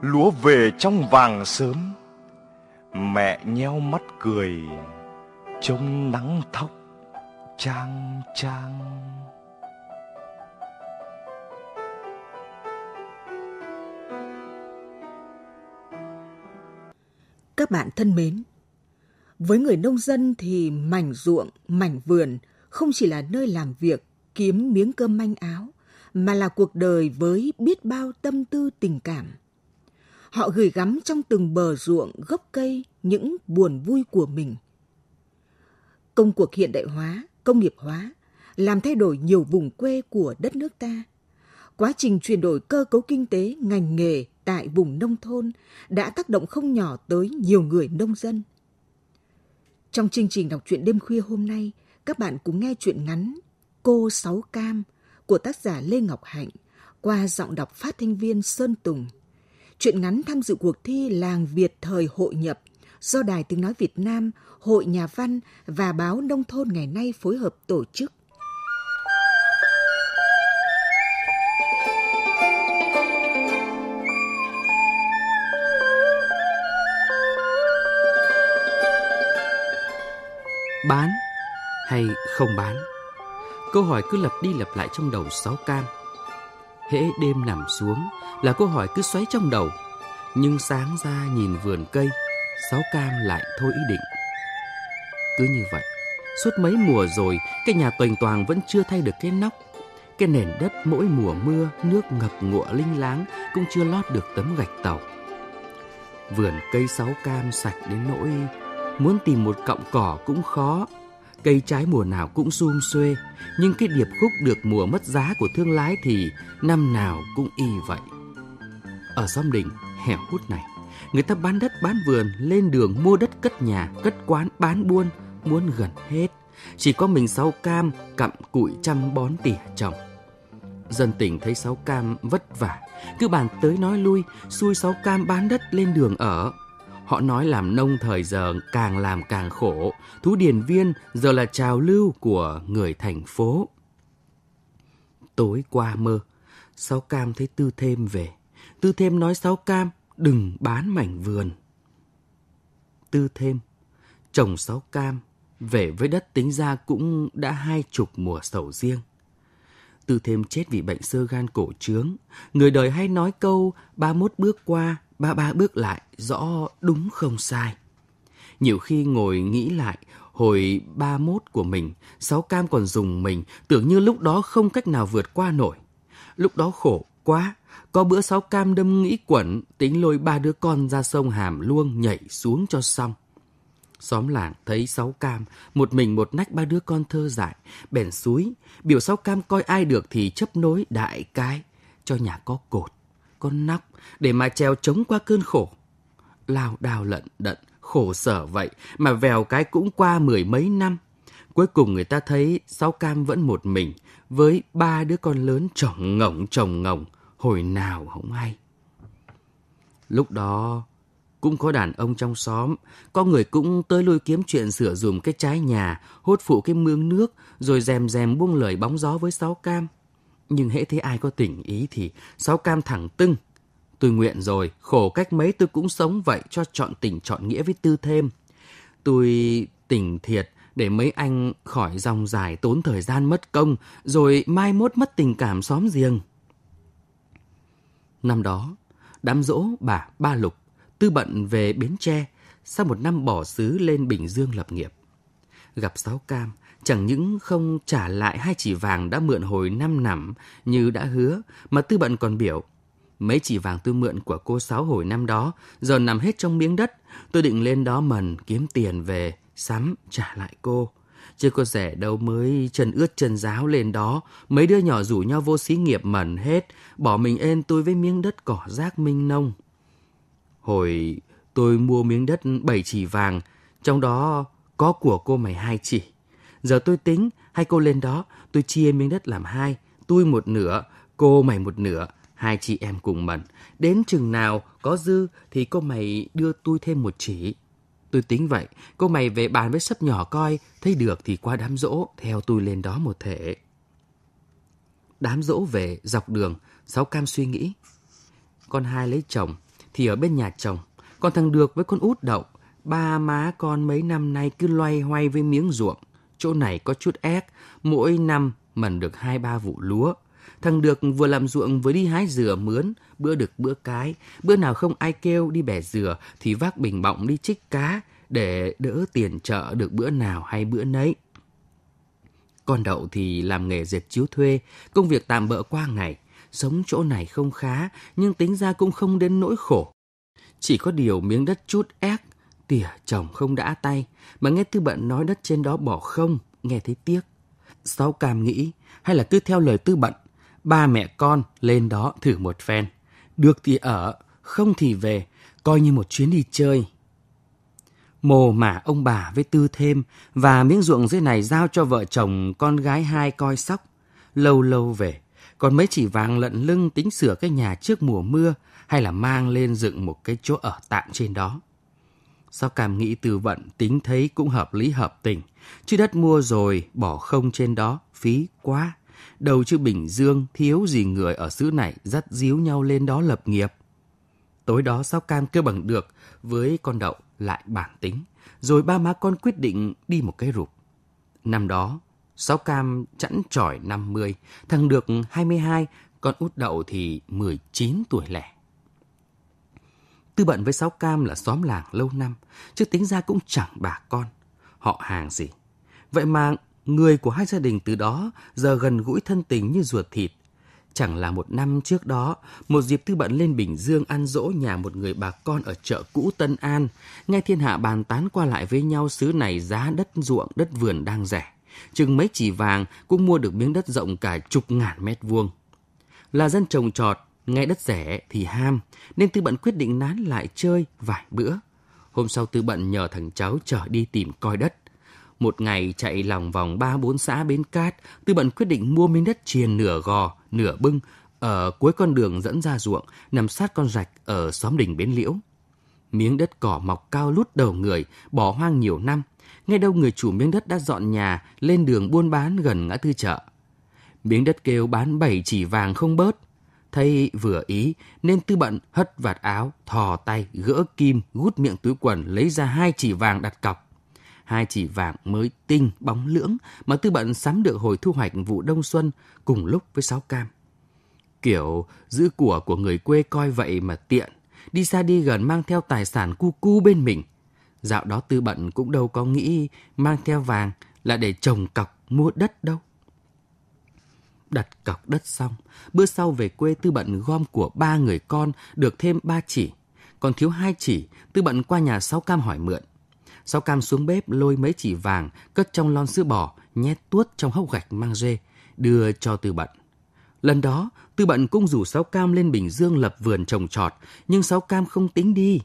lúa về trong vàng sớm mẹ nheo mắt cười trông nắng thóc trang trang Các bạn thân mến, với người nông dân thì mảnh ruộng, mảnh vườn không chỉ là nơi làm việc, kiếm miếng cơm manh áo, mà là cuộc đời với biết bao tâm tư tình cảm. Họ gửi gắm trong từng bờ ruộng, gốc cây những buồn vui của mình. Công cuộc hiện đại hóa, công nghiệp hóa làm thay đổi nhiều vùng quê của đất nước ta. Quá trình chuyển đổi cơ cấu kinh tế, ngành nghề tại vùng nông thôn đã tác động không nhỏ tới nhiều người nông dân. Trong chương trình đọc truyện đêm khuya hôm nay, các bạn cùng nghe chuyện ngắn Cô Sáu Cam của tác giả Lê Ngọc Hạnh qua giọng đọc phát thanh viên Sơn Tùng. Chuyện ngắn tham dự cuộc thi Làng Việt thời hội nhập do Đài Tiếng Nói Việt Nam, Hội Nhà văn và Báo Nông thôn ngày nay phối hợp tổ chức. Bán hay không bán? Câu hỏi cứ lặp đi lặp lại trong đầu sáu cam. Hễ đêm nằm xuống là câu hỏi cứ xoáy trong đầu. Nhưng sáng ra nhìn vườn cây, sáu cam lại thôi ý định. Cứ như vậy, suốt mấy mùa rồi, cái nhà toành toàn vẫn chưa thay được cái nóc. Cái nền đất mỗi mùa mưa, nước ngập ngụa linh láng cũng chưa lót được tấm gạch tàu. Vườn cây sáu cam sạch đến nỗi muốn tìm một cọng cỏ cũng khó. Cây trái mùa nào cũng sum xuê, nhưng cái điệp khúc được mùa mất giá của thương lái thì năm nào cũng y vậy. Ở xóm đỉnh, hẻo hút này, người ta bán đất bán vườn, lên đường mua đất cất nhà, cất quán, bán buôn, muốn gần hết. Chỉ có mình sáu cam cặm cụi chăm bón tỉa trồng. Dân tỉnh thấy sáu cam vất vả, cứ bàn tới nói lui, xui sáu cam bán đất lên đường ở. Họ nói làm nông thời giờ càng làm càng khổ, thú điền viên giờ là trào lưu của người thành phố. Tối qua mơ, Sáu Cam thấy Tư Thêm về. Tư Thêm nói Sáu Cam đừng bán mảnh vườn. Tư Thêm, chồng Sáu Cam, về với đất tính ra cũng đã hai chục mùa sầu riêng. Tư Thêm chết vì bệnh sơ gan cổ trướng. Người đời hay nói câu ba mốt bước qua, ba ba bước lại, rõ đúng không sai. Nhiều khi ngồi nghĩ lại, hồi ba mốt của mình, Sáu Cam còn dùng mình, tưởng như lúc đó không cách nào vượt qua nổi. Lúc đó khổ quá, có bữa Sáu Cam đâm nghĩ quẩn, tính lôi ba đứa con ra sông Hàm Luông nhảy xuống cho xong. Xóm làng thấy Sáu Cam, một mình một nách ba đứa con thơ dại, bèn suối, biểu Sáu Cam coi ai được thì chấp nối đại cái, cho nhà có cột, con nóc, để mà treo chống qua cơn khổ. Lao đào lận đận, khổ sở vậy, mà vèo cái cũng qua mười mấy năm. Cuối cùng người ta thấy Sáu Cam vẫn một mình, với ba đứa con lớn trỏng ngổng trồng ngổng hồi nào không hay. Lúc đó cũng có đàn ông trong xóm, có người cũng tới lui kiếm chuyện sửa dùm cái trái nhà, hốt phụ cái mương nước, rồi rèm rèm buông lời bóng gió với Sáu Cam. Nhưng hễ thấy ai có tình ý thì Sáu Cam thẳng tưng. Tôi nguyện rồi, khổ cách mấy tôi cũng sống vậy cho chọn tình chọn nghĩa với tư thêm. Tôi tình thiệt để mấy anh khỏi dòng dài tốn thời gian mất công, rồi mai mốt mất tình cảm xóm giềng. Năm đó, đám dỗ bà Ba Lục, tư bận về Bến Tre, sau một năm bỏ xứ lên Bình Dương lập nghiệp. Gặp Sáu Cam, chẳng những không trả lại hai chỉ vàng đã mượn hồi năm nằm như đã hứa, mà tư bận còn biểu. Mấy chỉ vàng tôi mượn của cô Sáu hồi năm đó, giờ nằm hết trong miếng đất. Tôi định lên đó mần kiếm tiền về, sắm trả lại cô. Chứ có rẻ đâu mới chân ướt chân giáo lên đó, mấy đứa nhỏ rủ nhau vô xí nghiệp mẩn hết, bỏ mình ên tôi với miếng đất cỏ rác minh nông. Hồi tôi mua miếng đất bảy chỉ vàng, trong đó có của cô mày hai chỉ. Giờ tôi tính, hai cô lên đó, tôi chia miếng đất làm hai, tôi một nửa, cô mày một nửa, hai chị em cùng mần Đến chừng nào có dư thì cô mày đưa tôi thêm một chỉ. Tôi tính vậy, cô mày về bàn với sấp nhỏ coi, thấy được thì qua đám rỗ theo tôi lên đó một thể. Đám rỗ về, dọc đường, Sáu Cam suy nghĩ. Con hai lấy chồng, thì ở bên nhà chồng. Còn thằng Được với con út đậu, ba má con mấy năm nay cứ loay hoay với miếng ruộng. Chỗ này có chút ép, mỗi năm mần được hai ba vụ lúa. Thằng Được vừa làm ruộng vừa đi hái dừa mướn, bữa được bữa cái. Bữa nào không ai kêu đi bẻ dừa thì vác bình bọng đi trích cá để đỡ tiền chợ được bữa nào hay bữa nấy. Con đậu thì làm nghề dệt chiếu thuê, công việc tạm bỡ qua ngày. Sống chỗ này không khá, nhưng tính ra cũng không đến nỗi khổ. Chỉ có điều miếng đất chút ép, tỉa chồng không đã tay, mà nghe tư bận nói đất trên đó bỏ không, nghe thấy tiếc. Sáu Cam nghĩ hay là cứ theo lời tư bận, ba mẹ con lên đó thử một phen. Được thì ở, không thì về, coi như một chuyến đi chơi. Mồ mà ông bà với tư thêm và miếng ruộng dưới này giao cho vợ chồng con gái hai coi sóc. Lâu lâu về, còn mấy chỉ vàng lận lưng tính sửa cái nhà trước mùa mưa hay là mang lên dựng một cái chỗ ở tạm trên đó. Sao cảm nghĩ từ vận tính thấy cũng hợp lý hợp tình, chứ đất mua rồi bỏ không trên đó phí quá. Đầu chứ Bình Dương thiếu gì người ở xứ này dắt díu nhau lên đó lập nghiệp. Tối đó sao cam kêu bằng được với con đậu lại bản tính. Rồi ba má con quyết định đi một cái rụp. Năm đó, Sáu Cam chẵn trỏi 50, thằng được 22, con út đậu thì 19 tuổi lẻ. Tư bận với Sáu Cam là xóm làng lâu năm, chứ tính ra cũng chẳng bà con, họ hàng gì. Vậy mà người của hai gia đình từ đó giờ gần gũi thân tình như ruột thịt, Chẳng là một năm trước đó, một dịp tư bận lên Bình Dương ăn dỗ nhà một người bà con ở chợ cũ Tân An, nghe thiên hạ bàn tán qua lại với nhau xứ này giá đất ruộng, đất vườn đang rẻ. Chừng mấy chỉ vàng cũng mua được miếng đất rộng cả chục ngàn mét vuông. Là dân trồng trọt, nghe đất rẻ thì ham, nên tư bận quyết định nán lại chơi vài bữa. Hôm sau tư bận nhờ thằng cháu chở đi tìm coi đất. Một ngày chạy lòng vòng ba bốn xã bến cát, Tư Bận quyết định mua miếng đất triền nửa gò, nửa bưng ở cuối con đường dẫn ra ruộng, nằm sát con rạch ở xóm đình Bến Liễu. Miếng đất cỏ mọc cao lút đầu người, bỏ hoang nhiều năm. Ngay đâu người chủ miếng đất đã dọn nhà lên đường buôn bán gần ngã tư chợ. Miếng đất kêu bán bảy chỉ vàng không bớt. Thấy vừa ý nên tư bận hất vạt áo, thò tay, gỡ kim, gút miệng túi quần lấy ra hai chỉ vàng đặt cọc hai chỉ vàng mới tinh, bóng lưỡng mà Tư Bận sắm được hồi thu hoạch vụ đông xuân cùng lúc với sáu cam. Kiểu giữ của của người quê coi vậy mà tiện, đi xa đi gần mang theo tài sản cu cu bên mình. Dạo đó Tư Bận cũng đâu có nghĩ mang theo vàng là để trồng cọc mua đất đâu. Đặt cọc đất xong, bữa sau về quê Tư Bận gom của ba người con được thêm ba chỉ, còn thiếu hai chỉ, Tư Bận qua nhà sáu cam hỏi mượn. Sáu cam xuống bếp lôi mấy chỉ vàng, cất trong lon sữa bò, nhét tuốt trong hốc gạch mang rê, đưa cho Tư Bận. Lần đó, Tư Bận cũng rủ Sáu Cam lên Bình Dương lập vườn trồng trọt, nhưng Sáu Cam không tính đi.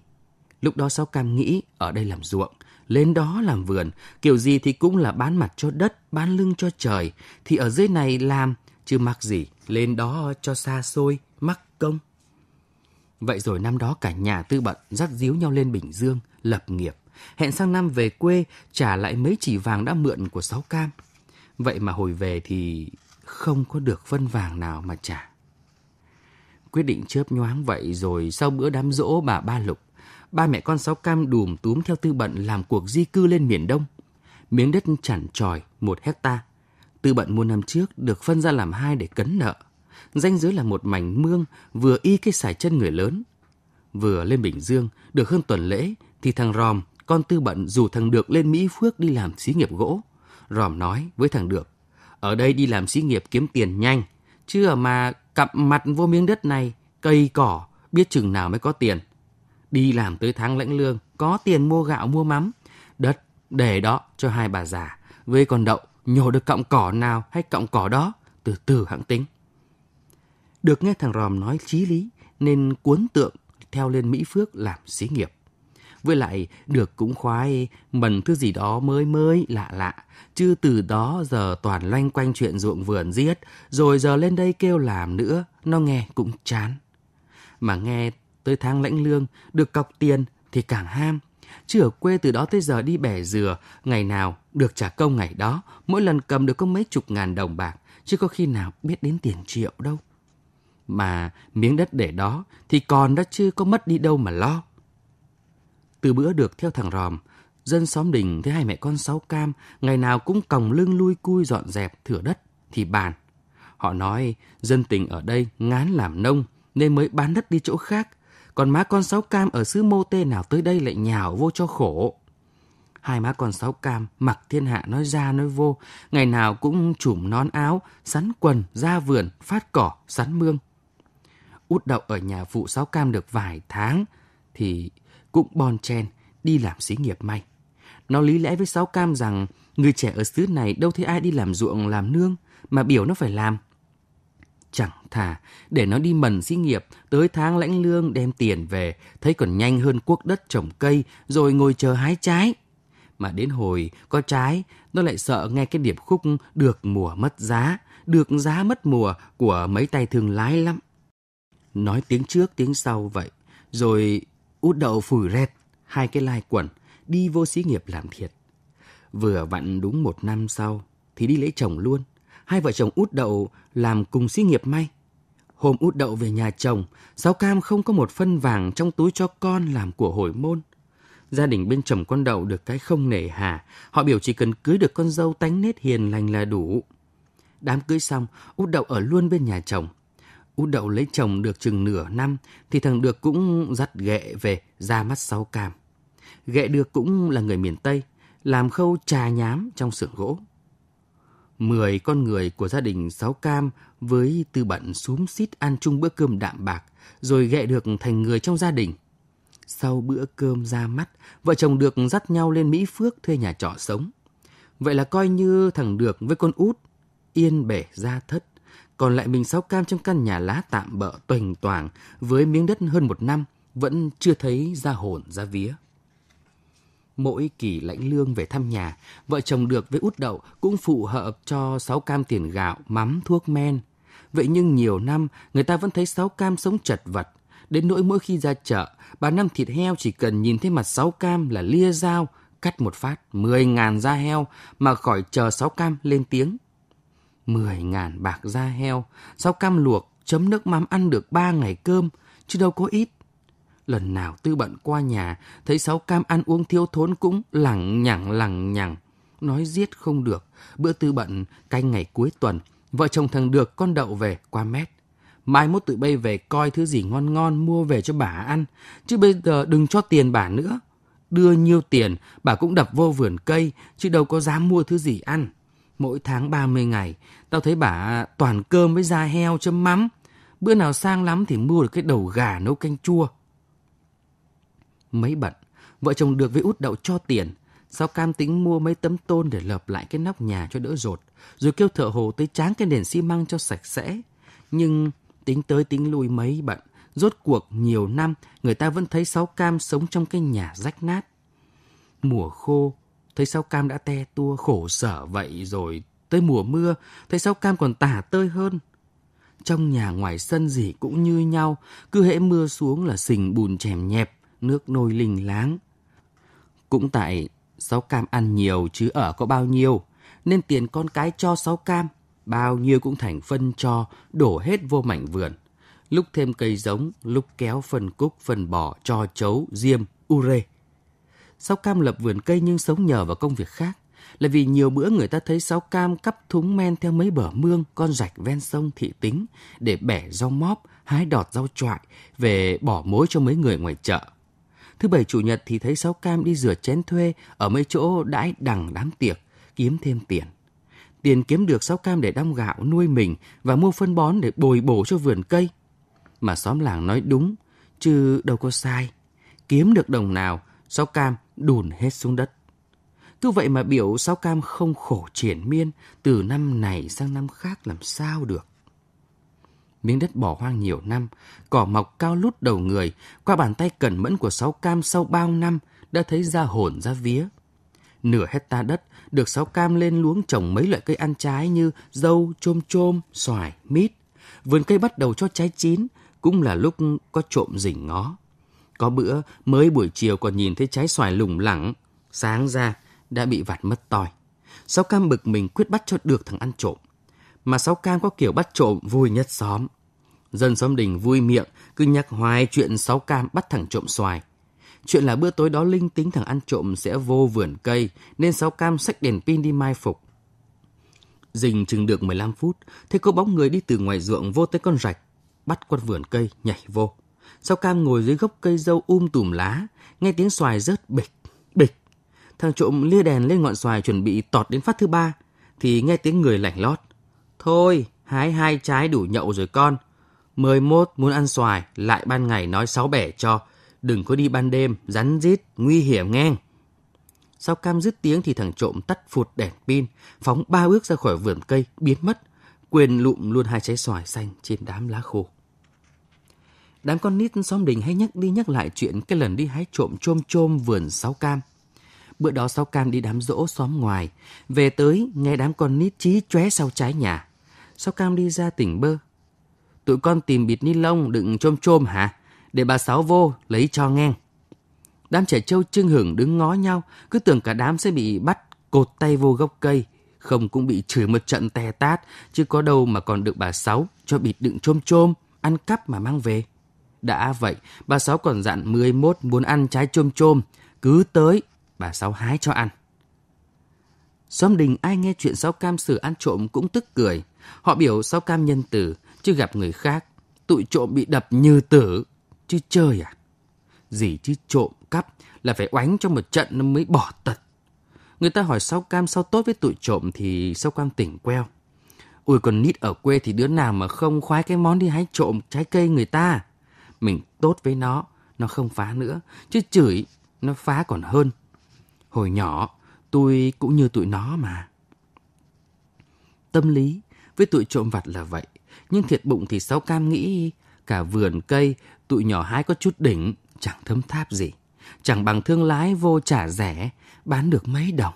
Lúc đó Sáu Cam nghĩ ở đây làm ruộng, lên đó làm vườn, kiểu gì thì cũng là bán mặt cho đất, bán lưng cho trời, thì ở dưới này làm, chứ mắc gì, lên đó cho xa xôi, mắc công. Vậy rồi năm đó cả nhà Tư Bận dắt díu nhau lên Bình Dương, lập nghiệp hẹn sang năm về quê trả lại mấy chỉ vàng đã mượn của sáu cam. Vậy mà hồi về thì không có được phân vàng nào mà trả. Quyết định chớp nhoáng vậy rồi sau bữa đám rỗ bà Ba Lục, ba mẹ con sáu cam đùm túm theo tư bận làm cuộc di cư lên miền Đông. Miếng đất chản tròi một hecta. Tư bận mua năm trước được phân ra làm hai để cấn nợ. Danh giới là một mảnh mương vừa y cái sải chân người lớn. Vừa lên Bình Dương, được hơn tuần lễ, thì thằng Ròm con Tư Bận dù thằng Được lên Mỹ Phước đi làm xí nghiệp gỗ. Ròm nói với thằng Được, ở đây đi làm xí nghiệp kiếm tiền nhanh, chứ mà cặp mặt vô miếng đất này, cây cỏ, biết chừng nào mới có tiền. Đi làm tới tháng lãnh lương, có tiền mua gạo mua mắm, đất để đó cho hai bà già, với con đậu nhổ được cọng cỏ nào hay cọng cỏ đó, từ từ hãng tính. Được nghe thằng Ròm nói chí lý, nên cuốn tượng theo lên Mỹ Phước làm xí nghiệp. Với lại được cũng khoái mần thứ gì đó mới mới lạ lạ. Chứ từ đó giờ toàn loanh quanh chuyện ruộng vườn giết. Rồi giờ lên đây kêu làm nữa. Nó nghe cũng chán. Mà nghe tới tháng lãnh lương được cọc tiền thì càng ham. Chứ ở quê từ đó tới giờ đi bẻ dừa, ngày nào được trả công ngày đó, mỗi lần cầm được có mấy chục ngàn đồng bạc, chứ có khi nào biết đến tiền triệu đâu. Mà miếng đất để đó thì còn đó chứ có mất đi đâu mà lo. Từ bữa được theo thằng Ròm, dân xóm đình thấy hai mẹ con sáu cam ngày nào cũng còng lưng lui cui dọn dẹp thửa đất thì bàn. Họ nói dân tình ở đây ngán làm nông nên mới bán đất đi chỗ khác. Còn má con sáu cam ở xứ mô tê nào tới đây lại nhào vô cho khổ. Hai má con sáu cam mặc thiên hạ nói ra nói vô, ngày nào cũng chùm nón áo, sắn quần, ra vườn, phát cỏ, sắn mương. Út đậu ở nhà phụ sáu cam được vài tháng thì cũng bon chen đi làm xí nghiệp may. Nó lý lẽ với Sáu Cam rằng Người trẻ ở xứ này đâu thấy ai đi làm ruộng làm nương mà biểu nó phải làm. Chẳng thà để nó đi mần xí nghiệp tới tháng lãnh lương đem tiền về thấy còn nhanh hơn cuốc đất trồng cây rồi ngồi chờ hái trái. Mà đến hồi có trái nó lại sợ nghe cái điệp khúc được mùa mất giá, được giá mất mùa của mấy tay thương lái lắm. Nói tiếng trước tiếng sau vậy, rồi út đậu phủi rẹt hai cái lai quần, đi vô xí nghiệp làm thiệt. Vừa vặn đúng một năm sau thì đi lấy chồng luôn. Hai vợ chồng út đậu làm cùng xí nghiệp may. Hôm út đậu về nhà chồng, Sáu Cam không có một phân vàng trong túi cho con làm của hồi môn. Gia đình bên chồng con đậu được cái không nể hà, họ biểu chỉ cần cưới được con dâu tánh nết hiền lành là đủ. Đám cưới xong, út đậu ở luôn bên nhà chồng. Út đậu lấy chồng được chừng nửa năm thì thằng được cũng dắt ghệ về ra mắt Sáu Cam. Ghệ được cũng là người miền Tây, làm khâu trà nhám trong xưởng gỗ. Mười con người của gia đình Sáu Cam với tư bận xúm xít ăn chung bữa cơm đạm bạc, rồi ghẹ được thành người trong gia đình. Sau bữa cơm ra mắt, vợ chồng được dắt nhau lên Mỹ Phước thuê nhà trọ sống. Vậy là coi như thằng Được với con út, yên bể ra thất, còn lại mình Sáu Cam trong căn nhà lá tạm bợ toành toảng với miếng đất hơn một năm, vẫn chưa thấy ra hồn ra vía. Mỗi kỳ lãnh lương về thăm nhà, vợ chồng được với út đậu cũng phụ hợp cho sáu cam tiền gạo, mắm, thuốc men. Vậy nhưng nhiều năm, người ta vẫn thấy sáu cam sống chật vật. Đến nỗi mỗi khi ra chợ, bà năm thịt heo chỉ cần nhìn thấy mặt sáu cam là lia dao, cắt một phát mười ngàn da heo mà khỏi chờ sáu cam lên tiếng. Mười ngàn bạc da heo, sáu cam luộc, chấm nước mắm ăn được ba ngày cơm, chứ đâu có ít. Lần nào tư bận qua nhà, thấy sáu cam ăn uống thiếu thốn cũng lẳng nhẳng lẳng nhẳng. Nói giết không được. Bữa tư bận canh ngày cuối tuần, vợ chồng thằng được con đậu về qua mét. Mai mốt tụi bay về coi thứ gì ngon ngon mua về cho bà ăn. Chứ bây giờ đừng cho tiền bà nữa. Đưa nhiêu tiền, bà cũng đập vô vườn cây, chứ đâu có dám mua thứ gì ăn. Mỗi tháng 30 ngày, tao thấy bà toàn cơm với da heo chấm mắm. Bữa nào sang lắm thì mua được cái đầu gà nấu canh chua mấy bận, vợ chồng được với út đậu cho tiền. Sao cam tính mua mấy tấm tôn để lợp lại cái nóc nhà cho đỡ rột, rồi kêu thợ hồ tới tráng cái nền xi măng cho sạch sẽ. Nhưng tính tới tính lui mấy bận, rốt cuộc nhiều năm người ta vẫn thấy sáu cam sống trong cái nhà rách nát. Mùa khô, thấy sáu cam đã te tua khổ sở vậy rồi. Tới mùa mưa, thấy sáu cam còn tả tơi hơn. Trong nhà ngoài sân gì cũng như nhau, cứ hễ mưa xuống là sình bùn chèm nhẹp, nước nôi lình láng. Cũng tại sáu cam ăn nhiều chứ ở có bao nhiêu, nên tiền con cái cho sáu cam, bao nhiêu cũng thành phân cho, đổ hết vô mảnh vườn. Lúc thêm cây giống, lúc kéo phần cúc, phần bò, cho chấu, diêm, ure. Sáu cam lập vườn cây nhưng sống nhờ vào công việc khác là vì nhiều bữa người ta thấy sáu cam cắp thúng men theo mấy bờ mương, con rạch ven sông thị tính để bẻ rau móp, hái đọt rau choại về bỏ mối cho mấy người ngoài chợ. Thứ bảy chủ nhật thì thấy Sáu Cam đi rửa chén thuê ở mấy chỗ đãi đằng đám tiệc, kiếm thêm tiền. Tiền kiếm được Sáu Cam để đong gạo nuôi mình và mua phân bón để bồi bổ cho vườn cây. Mà xóm làng nói đúng, chứ đâu có sai. Kiếm được đồng nào, Sáu Cam đùn hết xuống đất. Cứ vậy mà biểu Sáu Cam không khổ triển miên từ năm này sang năm khác làm sao được miếng đất bỏ hoang nhiều năm, cỏ mọc cao lút đầu người, qua bàn tay cẩn mẫn của sáu cam sau bao năm đã thấy ra hồn ra vía. Nửa hecta đất được sáu cam lên luống trồng mấy loại cây ăn trái như dâu, chôm chôm, xoài, mít. Vườn cây bắt đầu cho trái chín, cũng là lúc có trộm rỉnh ngó. Có bữa mới buổi chiều còn nhìn thấy trái xoài lủng lẳng, sáng ra đã bị vặt mất tỏi. Sáu cam bực mình quyết bắt cho được thằng ăn trộm. Mà sáu cam có kiểu bắt trộm vui nhất xóm. Dân xóm đình vui miệng, cứ nhắc hoài chuyện sáu cam bắt thằng trộm xoài. Chuyện là bữa tối đó linh tính thằng ăn trộm sẽ vô vườn cây, nên sáu cam xách đèn pin đi mai phục. Dình chừng được 15 phút, thấy có bóng người đi từ ngoài ruộng vô tới con rạch, bắt con vườn cây, nhảy vô. Sáu cam ngồi dưới gốc cây dâu um tùm lá, nghe tiếng xoài rớt bịch, bịch. Thằng trộm lia đèn lên ngọn xoài chuẩn bị tọt đến phát thứ ba, thì nghe tiếng người lảnh lót. Thôi, hái hai trái đủ nhậu rồi con, Mười mốt muốn ăn xoài, lại ban ngày nói sáu bẻ cho. Đừng có đi ban đêm, rắn rít, nguy hiểm nghe. Sau cam dứt tiếng thì thằng trộm tắt phụt đèn pin, phóng ba bước ra khỏi vườn cây, biến mất, quyền lụm luôn hai trái xoài xanh trên đám lá khô. Đám con nít xóm đình hay nhắc đi nhắc lại chuyện cái lần đi hái trộm chôm chôm vườn sáu cam. Bữa đó sáu cam đi đám rỗ xóm ngoài, về tới nghe đám con nít chí chóe sau trái nhà. Sao cam đi ra tỉnh bơ. Tụi con tìm bịt ni lông đựng chôm chôm hả? Để bà Sáu vô lấy cho nghe. Đám trẻ trâu trưng hưởng đứng ngó nhau, cứ tưởng cả đám sẽ bị bắt cột tay vô gốc cây. Không cũng bị chửi một trận tè tát, chứ có đâu mà còn được bà Sáu cho bịt đựng chôm chôm, ăn cắp mà mang về. Đã vậy, bà Sáu còn dặn 11 muốn ăn trái chôm chôm, cứ tới, bà Sáu hái cho ăn. Xóm đình ai nghe chuyện Sáu Cam xử ăn trộm cũng tức cười. Họ biểu Sáu Cam nhân tử, chứ gặp người khác, tụi trộm bị đập như tử, chứ chơi à? Gì chứ trộm cắp là phải oánh trong một trận nó mới bỏ tật. Người ta hỏi sao Cam sao tốt với tụi trộm thì sao Cam tỉnh queo. Ui còn nít ở quê thì đứa nào mà không khoái cái món đi hái trộm trái cây người ta. Mình tốt với nó, nó không phá nữa. Chứ chửi, nó phá còn hơn. Hồi nhỏ, tôi cũng như tụi nó mà. Tâm lý với tụi trộm vặt là vậy. Nhưng thiệt bụng thì Sáu Cam nghĩ cả vườn cây, tụi nhỏ hái có chút đỉnh, chẳng thấm tháp gì. Chẳng bằng thương lái vô trả rẻ, bán được mấy đồng.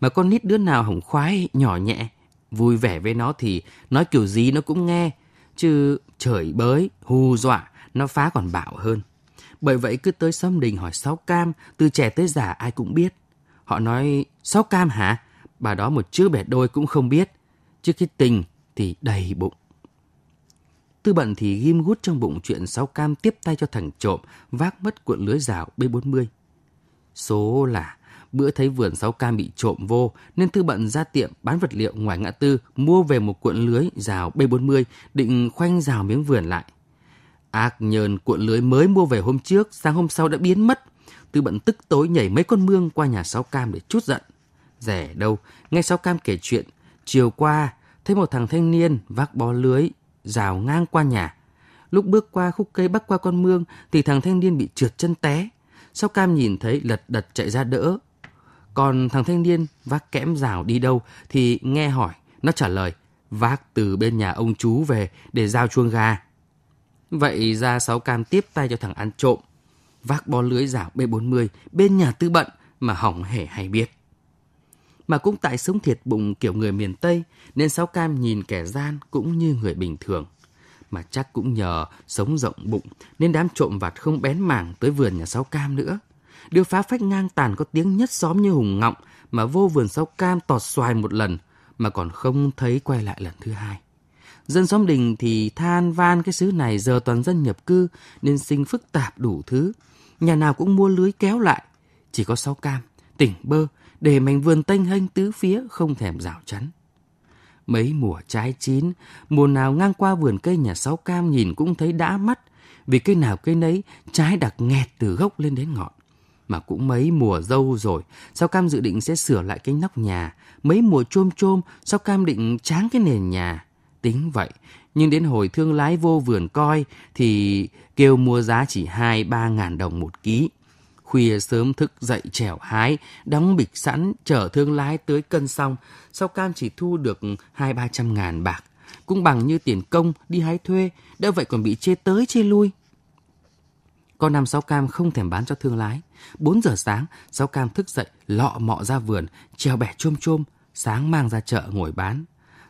Mà con nít đứa nào hỏng khoái, nhỏ nhẹ, vui vẻ với nó thì nói kiểu gì nó cũng nghe. Chứ trời bới, hù dọa, nó phá còn bạo hơn. Bởi vậy cứ tới xóm đình hỏi Sáu Cam, từ trẻ tới già ai cũng biết. Họ nói, Sáu Cam hả? Bà đó một chữ bẻ đôi cũng không biết. Chứ cái tình thì đầy bụng. Tư bận thì ghim gút trong bụng chuyện Sáu Cam tiếp tay cho thằng trộm vác mất cuộn lưới rào B40. Số là bữa thấy vườn Sáu Cam bị trộm vô nên Tư bận ra tiệm bán vật liệu ngoài ngã tư mua về một cuộn lưới rào B40 định khoanh rào miếng vườn lại. Ác nhờn cuộn lưới mới mua về hôm trước, sáng hôm sau đã biến mất. Tư bận tức tối nhảy mấy con mương qua nhà Sáu Cam để chút giận. Rẻ đâu, nghe Sáu Cam kể chuyện. Chiều qua, thấy một thằng thanh niên vác bó lưới, rào ngang qua nhà. Lúc bước qua khúc cây bắc qua con mương thì thằng thanh niên bị trượt chân té. Sáu Cam nhìn thấy lật đật chạy ra đỡ. Còn thằng thanh niên vác kẽm rào đi đâu thì nghe hỏi, nó trả lời vác từ bên nhà ông chú về để giao chuông gà. Vậy ra sáu cam tiếp tay cho thằng ăn trộm. Vác bó lưới rào B40 bên nhà tư bận mà hỏng hề hay biết. Mà cũng tại sống thiệt bụng kiểu người miền Tây, nên sáu cam nhìn kẻ gian cũng như người bình thường. Mà chắc cũng nhờ sống rộng bụng, nên đám trộm vặt không bén mảng tới vườn nhà sáu cam nữa. đưa phá phách ngang tàn có tiếng nhất xóm như hùng ngọng mà vô vườn sáu cam tọt xoài một lần mà còn không thấy quay lại lần thứ hai. Dân xóm đình thì than van cái xứ này giờ toàn dân nhập cư nên sinh phức tạp đủ thứ. Nhà nào cũng mua lưới kéo lại. Chỉ có sáu cam, tỉnh bơ, để mảnh vườn tênh hênh tứ phía không thèm rào chắn. Mấy mùa trái chín, mùa nào ngang qua vườn cây nhà sáu cam nhìn cũng thấy đã mắt, vì cây nào cây nấy trái đặc nghẹt từ gốc lên đến ngọn. Mà cũng mấy mùa dâu rồi, sáu cam dự định sẽ sửa lại cái nóc nhà. Mấy mùa chôm chôm, sáu cam định tráng cái nền nhà tính vậy. Nhưng đến hồi thương lái vô vườn coi thì kêu mua giá chỉ 2-3 ngàn đồng một ký. Khuya sớm thức dậy trèo hái, đóng bịch sẵn, chở thương lái tới cân xong. Sau cam chỉ thu được 2-300 ngàn bạc. Cũng bằng như tiền công đi hái thuê, đâu vậy còn bị chê tới chê lui. Con năm sáu cam không thèm bán cho thương lái. 4 giờ sáng, sáu cam thức dậy, lọ mọ ra vườn, treo bẻ chôm chôm, sáng mang ra chợ ngồi bán.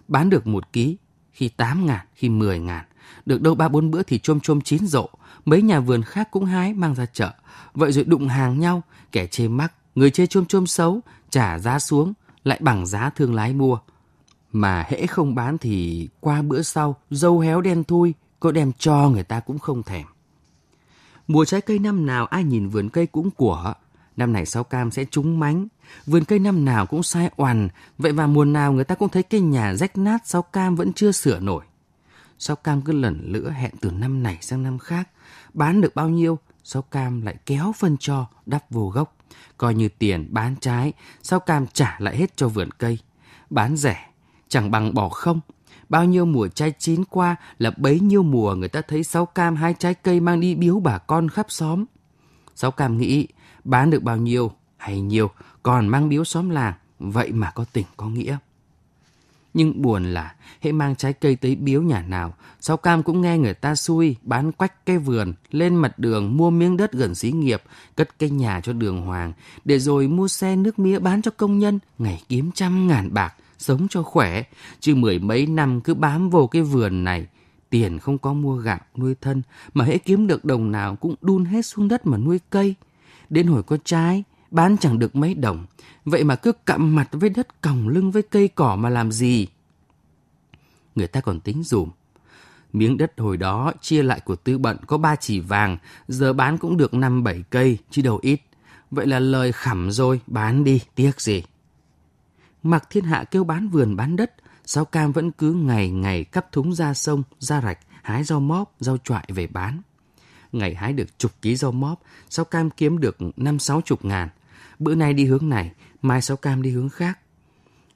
Bán được một ký, khi 8 ngàn, khi 10 ngàn. Được đâu ba bốn bữa thì chôm chôm chín rộ, mấy nhà vườn khác cũng hái mang ra chợ. Vậy rồi đụng hàng nhau, kẻ chê mắc, người chê chôm chôm xấu, trả giá xuống, lại bằng giá thương lái mua. Mà hễ không bán thì qua bữa sau, dâu héo đen thui, có đem cho người ta cũng không thèm. Mùa trái cây năm nào ai nhìn vườn cây cũng của, năm này sáu cam sẽ trúng mánh. Vườn cây năm nào cũng sai oằn, vậy mà mùa nào người ta cũng thấy cây nhà rách nát sáu cam vẫn chưa sửa nổi. Sáu cam cứ lần lữa hẹn từ năm này sang năm khác, bán được bao nhiêu, sáu cam lại kéo phân cho đắp vô gốc. Coi như tiền bán trái, sáu cam trả lại hết cho vườn cây. Bán rẻ, chẳng bằng bỏ không. Bao nhiêu mùa trái chín qua là bấy nhiêu mùa người ta thấy sáu cam hai trái cây mang đi biếu bà con khắp xóm. Sáu cam nghĩ bán được bao nhiêu hay nhiều, còn mang biếu xóm làng, vậy mà có tình có nghĩa. Nhưng buồn là, hệ mang trái cây tới biếu nhà nào, sau Cam cũng nghe người ta xui, bán quách cây vườn, lên mặt đường mua miếng đất gần xí nghiệp, cất cây nhà cho đường hoàng, để rồi mua xe nước mía bán cho công nhân, ngày kiếm trăm ngàn bạc, sống cho khỏe. Chứ mười mấy năm cứ bám vô cái vườn này, tiền không có mua gạo nuôi thân, mà hễ kiếm được đồng nào cũng đun hết xuống đất mà nuôi cây. Đến hồi có trái, bán chẳng được mấy đồng, vậy mà cứ cặm mặt với đất còng lưng với cây cỏ mà làm gì? Người ta còn tính dùm. Miếng đất hồi đó chia lại của tư bận có ba chỉ vàng, giờ bán cũng được năm bảy cây, chứ đầu ít. Vậy là lời khẩm rồi, bán đi, tiếc gì. Mặc thiên hạ kêu bán vườn bán đất, Sáu Cam vẫn cứ ngày ngày cắp thúng ra sông, ra rạch, hái rau móp, rau trọi về bán. Ngày hái được chục ký rau móp, Sáu Cam kiếm được năm sáu chục ngàn. Bữa nay đi hướng này, mai Sáu Cam đi hướng khác.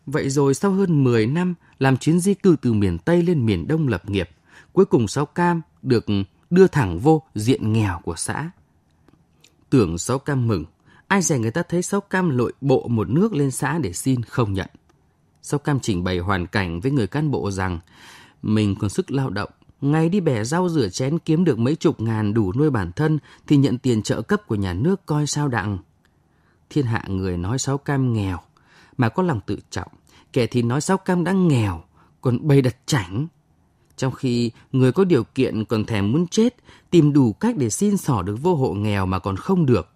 Vậy rồi sau hơn 10 năm làm chuyến di cư từ miền Tây lên miền Đông lập nghiệp, cuối cùng Sáu Cam được đưa thẳng vô diện nghèo của xã. Tưởng Sáu Cam mừng, ai dè người ta thấy Sáu Cam lội bộ một nước lên xã để xin không nhận. Sáu Cam trình bày hoàn cảnh với người cán bộ rằng mình còn sức lao động, ngày đi bẻ rau rửa chén kiếm được mấy chục ngàn đủ nuôi bản thân thì nhận tiền trợ cấp của nhà nước coi sao đặng. Thiên hạ người nói Sáu Cam nghèo, mà có lòng tự trọng, kẻ thì nói Sáu Cam đã nghèo, còn bày đặt chảnh. Trong khi người có điều kiện còn thèm muốn chết, tìm đủ cách để xin xỏ được vô hộ nghèo mà còn không được.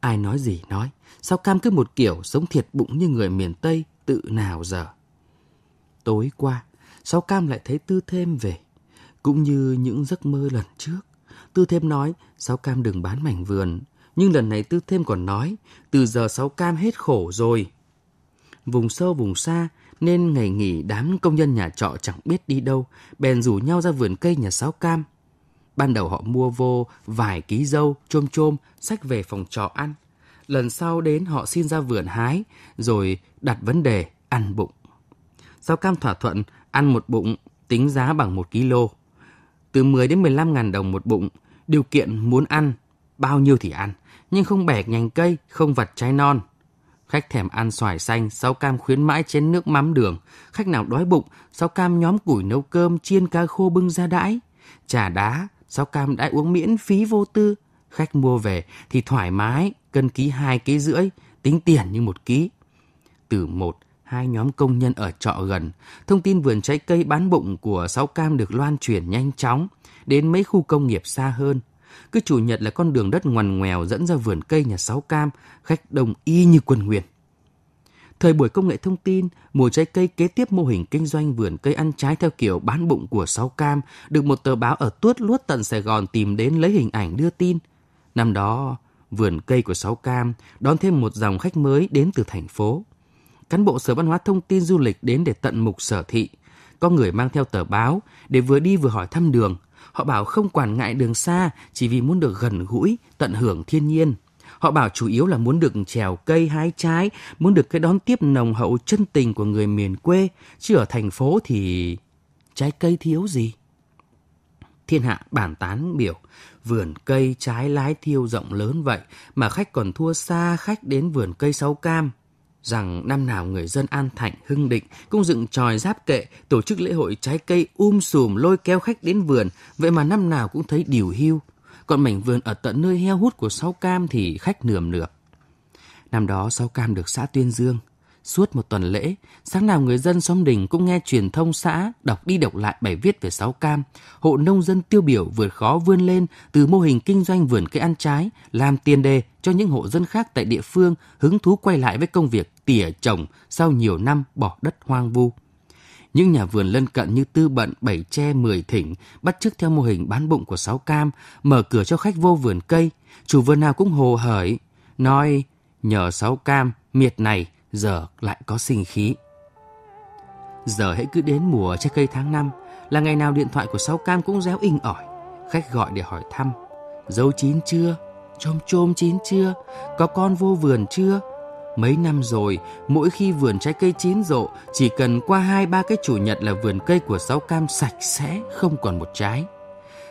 Ai nói gì nói, Sáu Cam cứ một kiểu sống thiệt bụng như người miền Tây, tự nào giờ. Tối qua, Sáu Cam lại thấy Tư Thêm về, cũng như những giấc mơ lần trước. Tư Thêm nói, Sáu Cam đừng bán mảnh vườn, nhưng lần này Tư Thêm còn nói, từ giờ Sáu Cam hết khổ rồi. Vùng sâu vùng xa, nên ngày nghỉ đám công nhân nhà trọ chẳng biết đi đâu, bèn rủ nhau ra vườn cây nhà Sáu Cam. Ban đầu họ mua vô vài ký dâu, chôm chôm, sách về phòng trọ ăn. Lần sau đến họ xin ra vườn hái, rồi đặt vấn đề ăn bụng. Sáu Cam thỏa thuận ăn một bụng tính giá bằng một kg. Từ 10 đến 15 ngàn đồng một bụng, điều kiện muốn ăn, bao nhiêu thì ăn, nhưng không bẻ nhành cây, không vặt trái non. Khách thèm ăn xoài xanh, Sáu Cam khuyến mãi chén nước mắm đường. Khách nào đói bụng, Sáu Cam nhóm củi nấu cơm, chiên cá khô bưng ra đãi. Trà đá, Sáu Cam đãi uống miễn phí vô tư. Khách mua về thì thoải mái, cân ký hai ký rưỡi, tính tiền như một ký. Từ một, hai nhóm công nhân ở trọ gần, thông tin vườn trái cây bán bụng của Sáu Cam được loan truyền nhanh chóng đến mấy khu công nghiệp xa hơn. Cứ chủ nhật là con đường đất ngoằn ngoèo dẫn ra vườn cây nhà Sáu Cam, khách đông y như quân huyền Thời buổi công nghệ thông tin, mùa trái cây kế tiếp mô hình kinh doanh vườn cây ăn trái theo kiểu bán bụng của Sáu Cam được một tờ báo ở tuốt luốt tận Sài Gòn tìm đến lấy hình ảnh đưa tin. Năm đó, vườn cây của Sáu Cam đón thêm một dòng khách mới đến từ thành phố. Cán bộ Sở Văn hóa Thông tin Du lịch đến để tận mục sở thị. Có người mang theo tờ báo để vừa đi vừa hỏi thăm đường. Họ bảo không quản ngại đường xa chỉ vì muốn được gần gũi, tận hưởng thiên nhiên. Họ bảo chủ yếu là muốn được trèo cây hái trái, muốn được cái đón tiếp nồng hậu chân tình của người miền quê, chứ ở thành phố thì trái cây thiếu gì. Thiên hạ bản tán biểu, vườn cây trái lái thiêu rộng lớn vậy mà khách còn thua xa khách đến vườn cây sáu cam. Rằng năm nào người dân An Thạnh, Hưng Định cũng dựng tròi giáp kệ, tổ chức lễ hội trái cây um sùm lôi kéo khách đến vườn, vậy mà năm nào cũng thấy điều hưu. Còn mảnh vườn ở tận nơi heo hút của Sáu Cam thì khách nườm nượp. Năm đó Sáu Cam được xã Tuyên Dương. Suốt một tuần lễ, sáng nào người dân xóm đình cũng nghe truyền thông xã đọc đi đọc lại bài viết về Sáu Cam, hộ nông dân tiêu biểu vượt khó vươn lên từ mô hình kinh doanh vườn cây ăn trái, làm tiền đề cho những hộ dân khác tại địa phương hứng thú quay lại với công việc tỉa trồng sau nhiều năm bỏ đất hoang vu. Những nhà vườn lân cận như Tư Bận, Bảy Tre, Mười Thỉnh bắt chước theo mô hình bán bụng của Sáu Cam, mở cửa cho khách vô vườn cây. Chủ vườn nào cũng hồ hởi, nói nhờ Sáu Cam, miệt này giờ lại có sinh khí. Giờ hãy cứ đến mùa trái cây tháng 5 là ngày nào điện thoại của Sáu Cam cũng réo inh ỏi. Khách gọi để hỏi thăm. Dâu chín chưa? Chôm chôm chín chưa? Có con vô vườn chưa? Mấy năm rồi, mỗi khi vườn trái cây chín rộ, chỉ cần qua hai ba cái chủ nhật là vườn cây của Sáu Cam sạch sẽ, không còn một trái.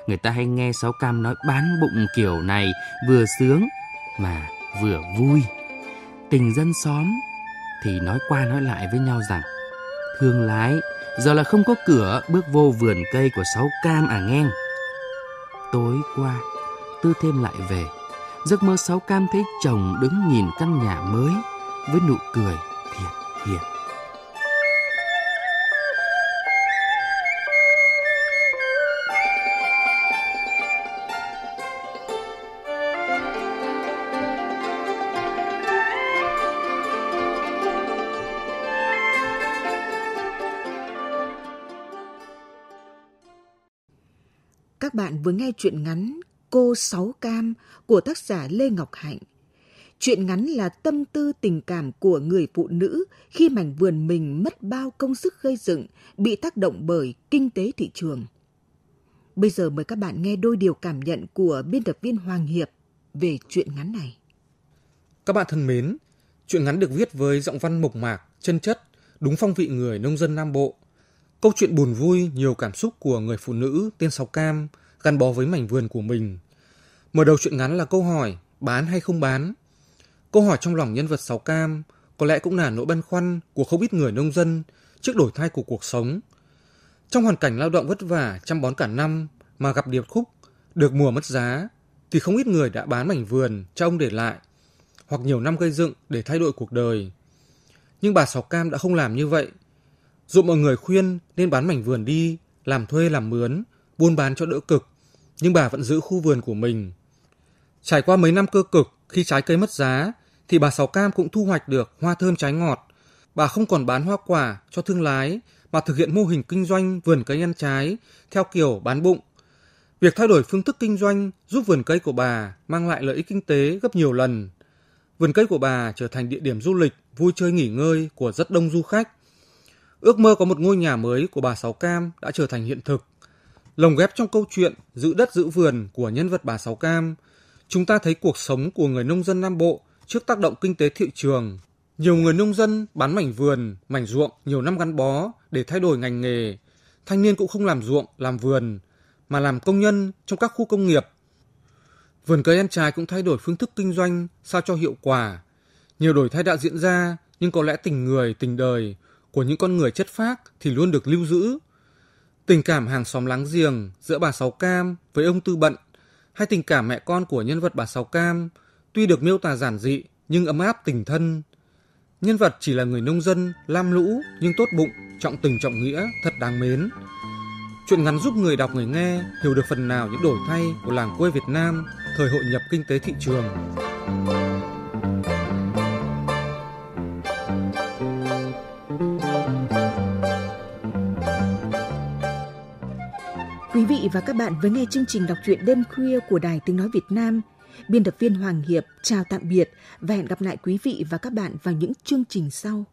Người ta hay nghe Sáu Cam nói bán bụng kiểu này vừa sướng mà vừa vui. tình dân xóm thì nói qua nói lại với nhau rằng thương lái giờ là không có cửa bước vô vườn cây của sáu cam à nghe Tối qua, Tư thêm lại về, giấc mơ sáu cam thấy chồng đứng nhìn căn nhà mới với nụ cười thiệt hiền. Vừa nghe chuyện ngắn Cô Sáu Cam của tác giả Lê Ngọc Hạnh. Chuyện ngắn là tâm tư tình cảm của người phụ nữ khi mảnh vườn mình mất bao công sức gây dựng, bị tác động bởi kinh tế thị trường. Bây giờ mời các bạn nghe đôi điều cảm nhận của biên tập viên Hoàng Hiệp về chuyện ngắn này. Các bạn thân mến, chuyện ngắn được viết với giọng văn mộc mạc, chân chất, đúng phong vị người nông dân Nam Bộ. Câu chuyện buồn vui, nhiều cảm xúc của người phụ nữ tên Sáu Cam gắn bó với mảnh vườn của mình. Mở đầu chuyện ngắn là câu hỏi bán hay không bán. Câu hỏi trong lòng nhân vật Sáu Cam có lẽ cũng là nỗi băn khoăn của không ít người nông dân trước đổi thay của cuộc sống. Trong hoàn cảnh lao động vất vả chăm bón cả năm mà gặp điệp khúc, được mùa mất giá, thì không ít người đã bán mảnh vườn cho ông để lại, hoặc nhiều năm gây dựng để thay đổi cuộc đời. Nhưng bà Sáu Cam đã không làm như vậy. Dù mọi người khuyên nên bán mảnh vườn đi, làm thuê làm mướn, buôn bán cho đỡ cực, nhưng bà vẫn giữ khu vườn của mình. Trải qua mấy năm cơ cực khi trái cây mất giá, thì bà Sáu Cam cũng thu hoạch được hoa thơm trái ngọt. Bà không còn bán hoa quả cho thương lái, mà thực hiện mô hình kinh doanh vườn cây ăn trái theo kiểu bán bụng. Việc thay đổi phương thức kinh doanh giúp vườn cây của bà mang lại lợi ích kinh tế gấp nhiều lần. Vườn cây của bà trở thành địa điểm du lịch, vui chơi nghỉ ngơi của rất đông du khách. Ước mơ có một ngôi nhà mới của bà Sáu Cam đã trở thành hiện thực. Lồng ghép trong câu chuyện giữ đất giữ vườn của nhân vật bà Sáu Cam, chúng ta thấy cuộc sống của người nông dân Nam Bộ trước tác động kinh tế thị trường. Nhiều người nông dân bán mảnh vườn, mảnh ruộng nhiều năm gắn bó để thay đổi ngành nghề. Thanh niên cũng không làm ruộng, làm vườn, mà làm công nhân trong các khu công nghiệp. Vườn cây ăn trái cũng thay đổi phương thức kinh doanh sao cho hiệu quả. Nhiều đổi thay đã diễn ra, nhưng có lẽ tình người, tình đời của những con người chất phác thì luôn được lưu giữ. Tình cảm hàng xóm láng giềng giữa bà Sáu Cam với ông Tư Bận hay tình cảm mẹ con của nhân vật bà Sáu Cam tuy được miêu tả giản dị nhưng ấm áp tình thân. Nhân vật chỉ là người nông dân, lam lũ nhưng tốt bụng, trọng tình trọng nghĩa, thật đáng mến. Chuyện ngắn giúp người đọc người nghe hiểu được phần nào những đổi thay của làng quê Việt Nam thời hội nhập kinh tế thị trường. Quý vị và các bạn vừa nghe chương trình đọc truyện đêm khuya của Đài Tiếng Nói Việt Nam. Biên tập viên Hoàng Hiệp chào tạm biệt và hẹn gặp lại quý vị và các bạn vào những chương trình sau.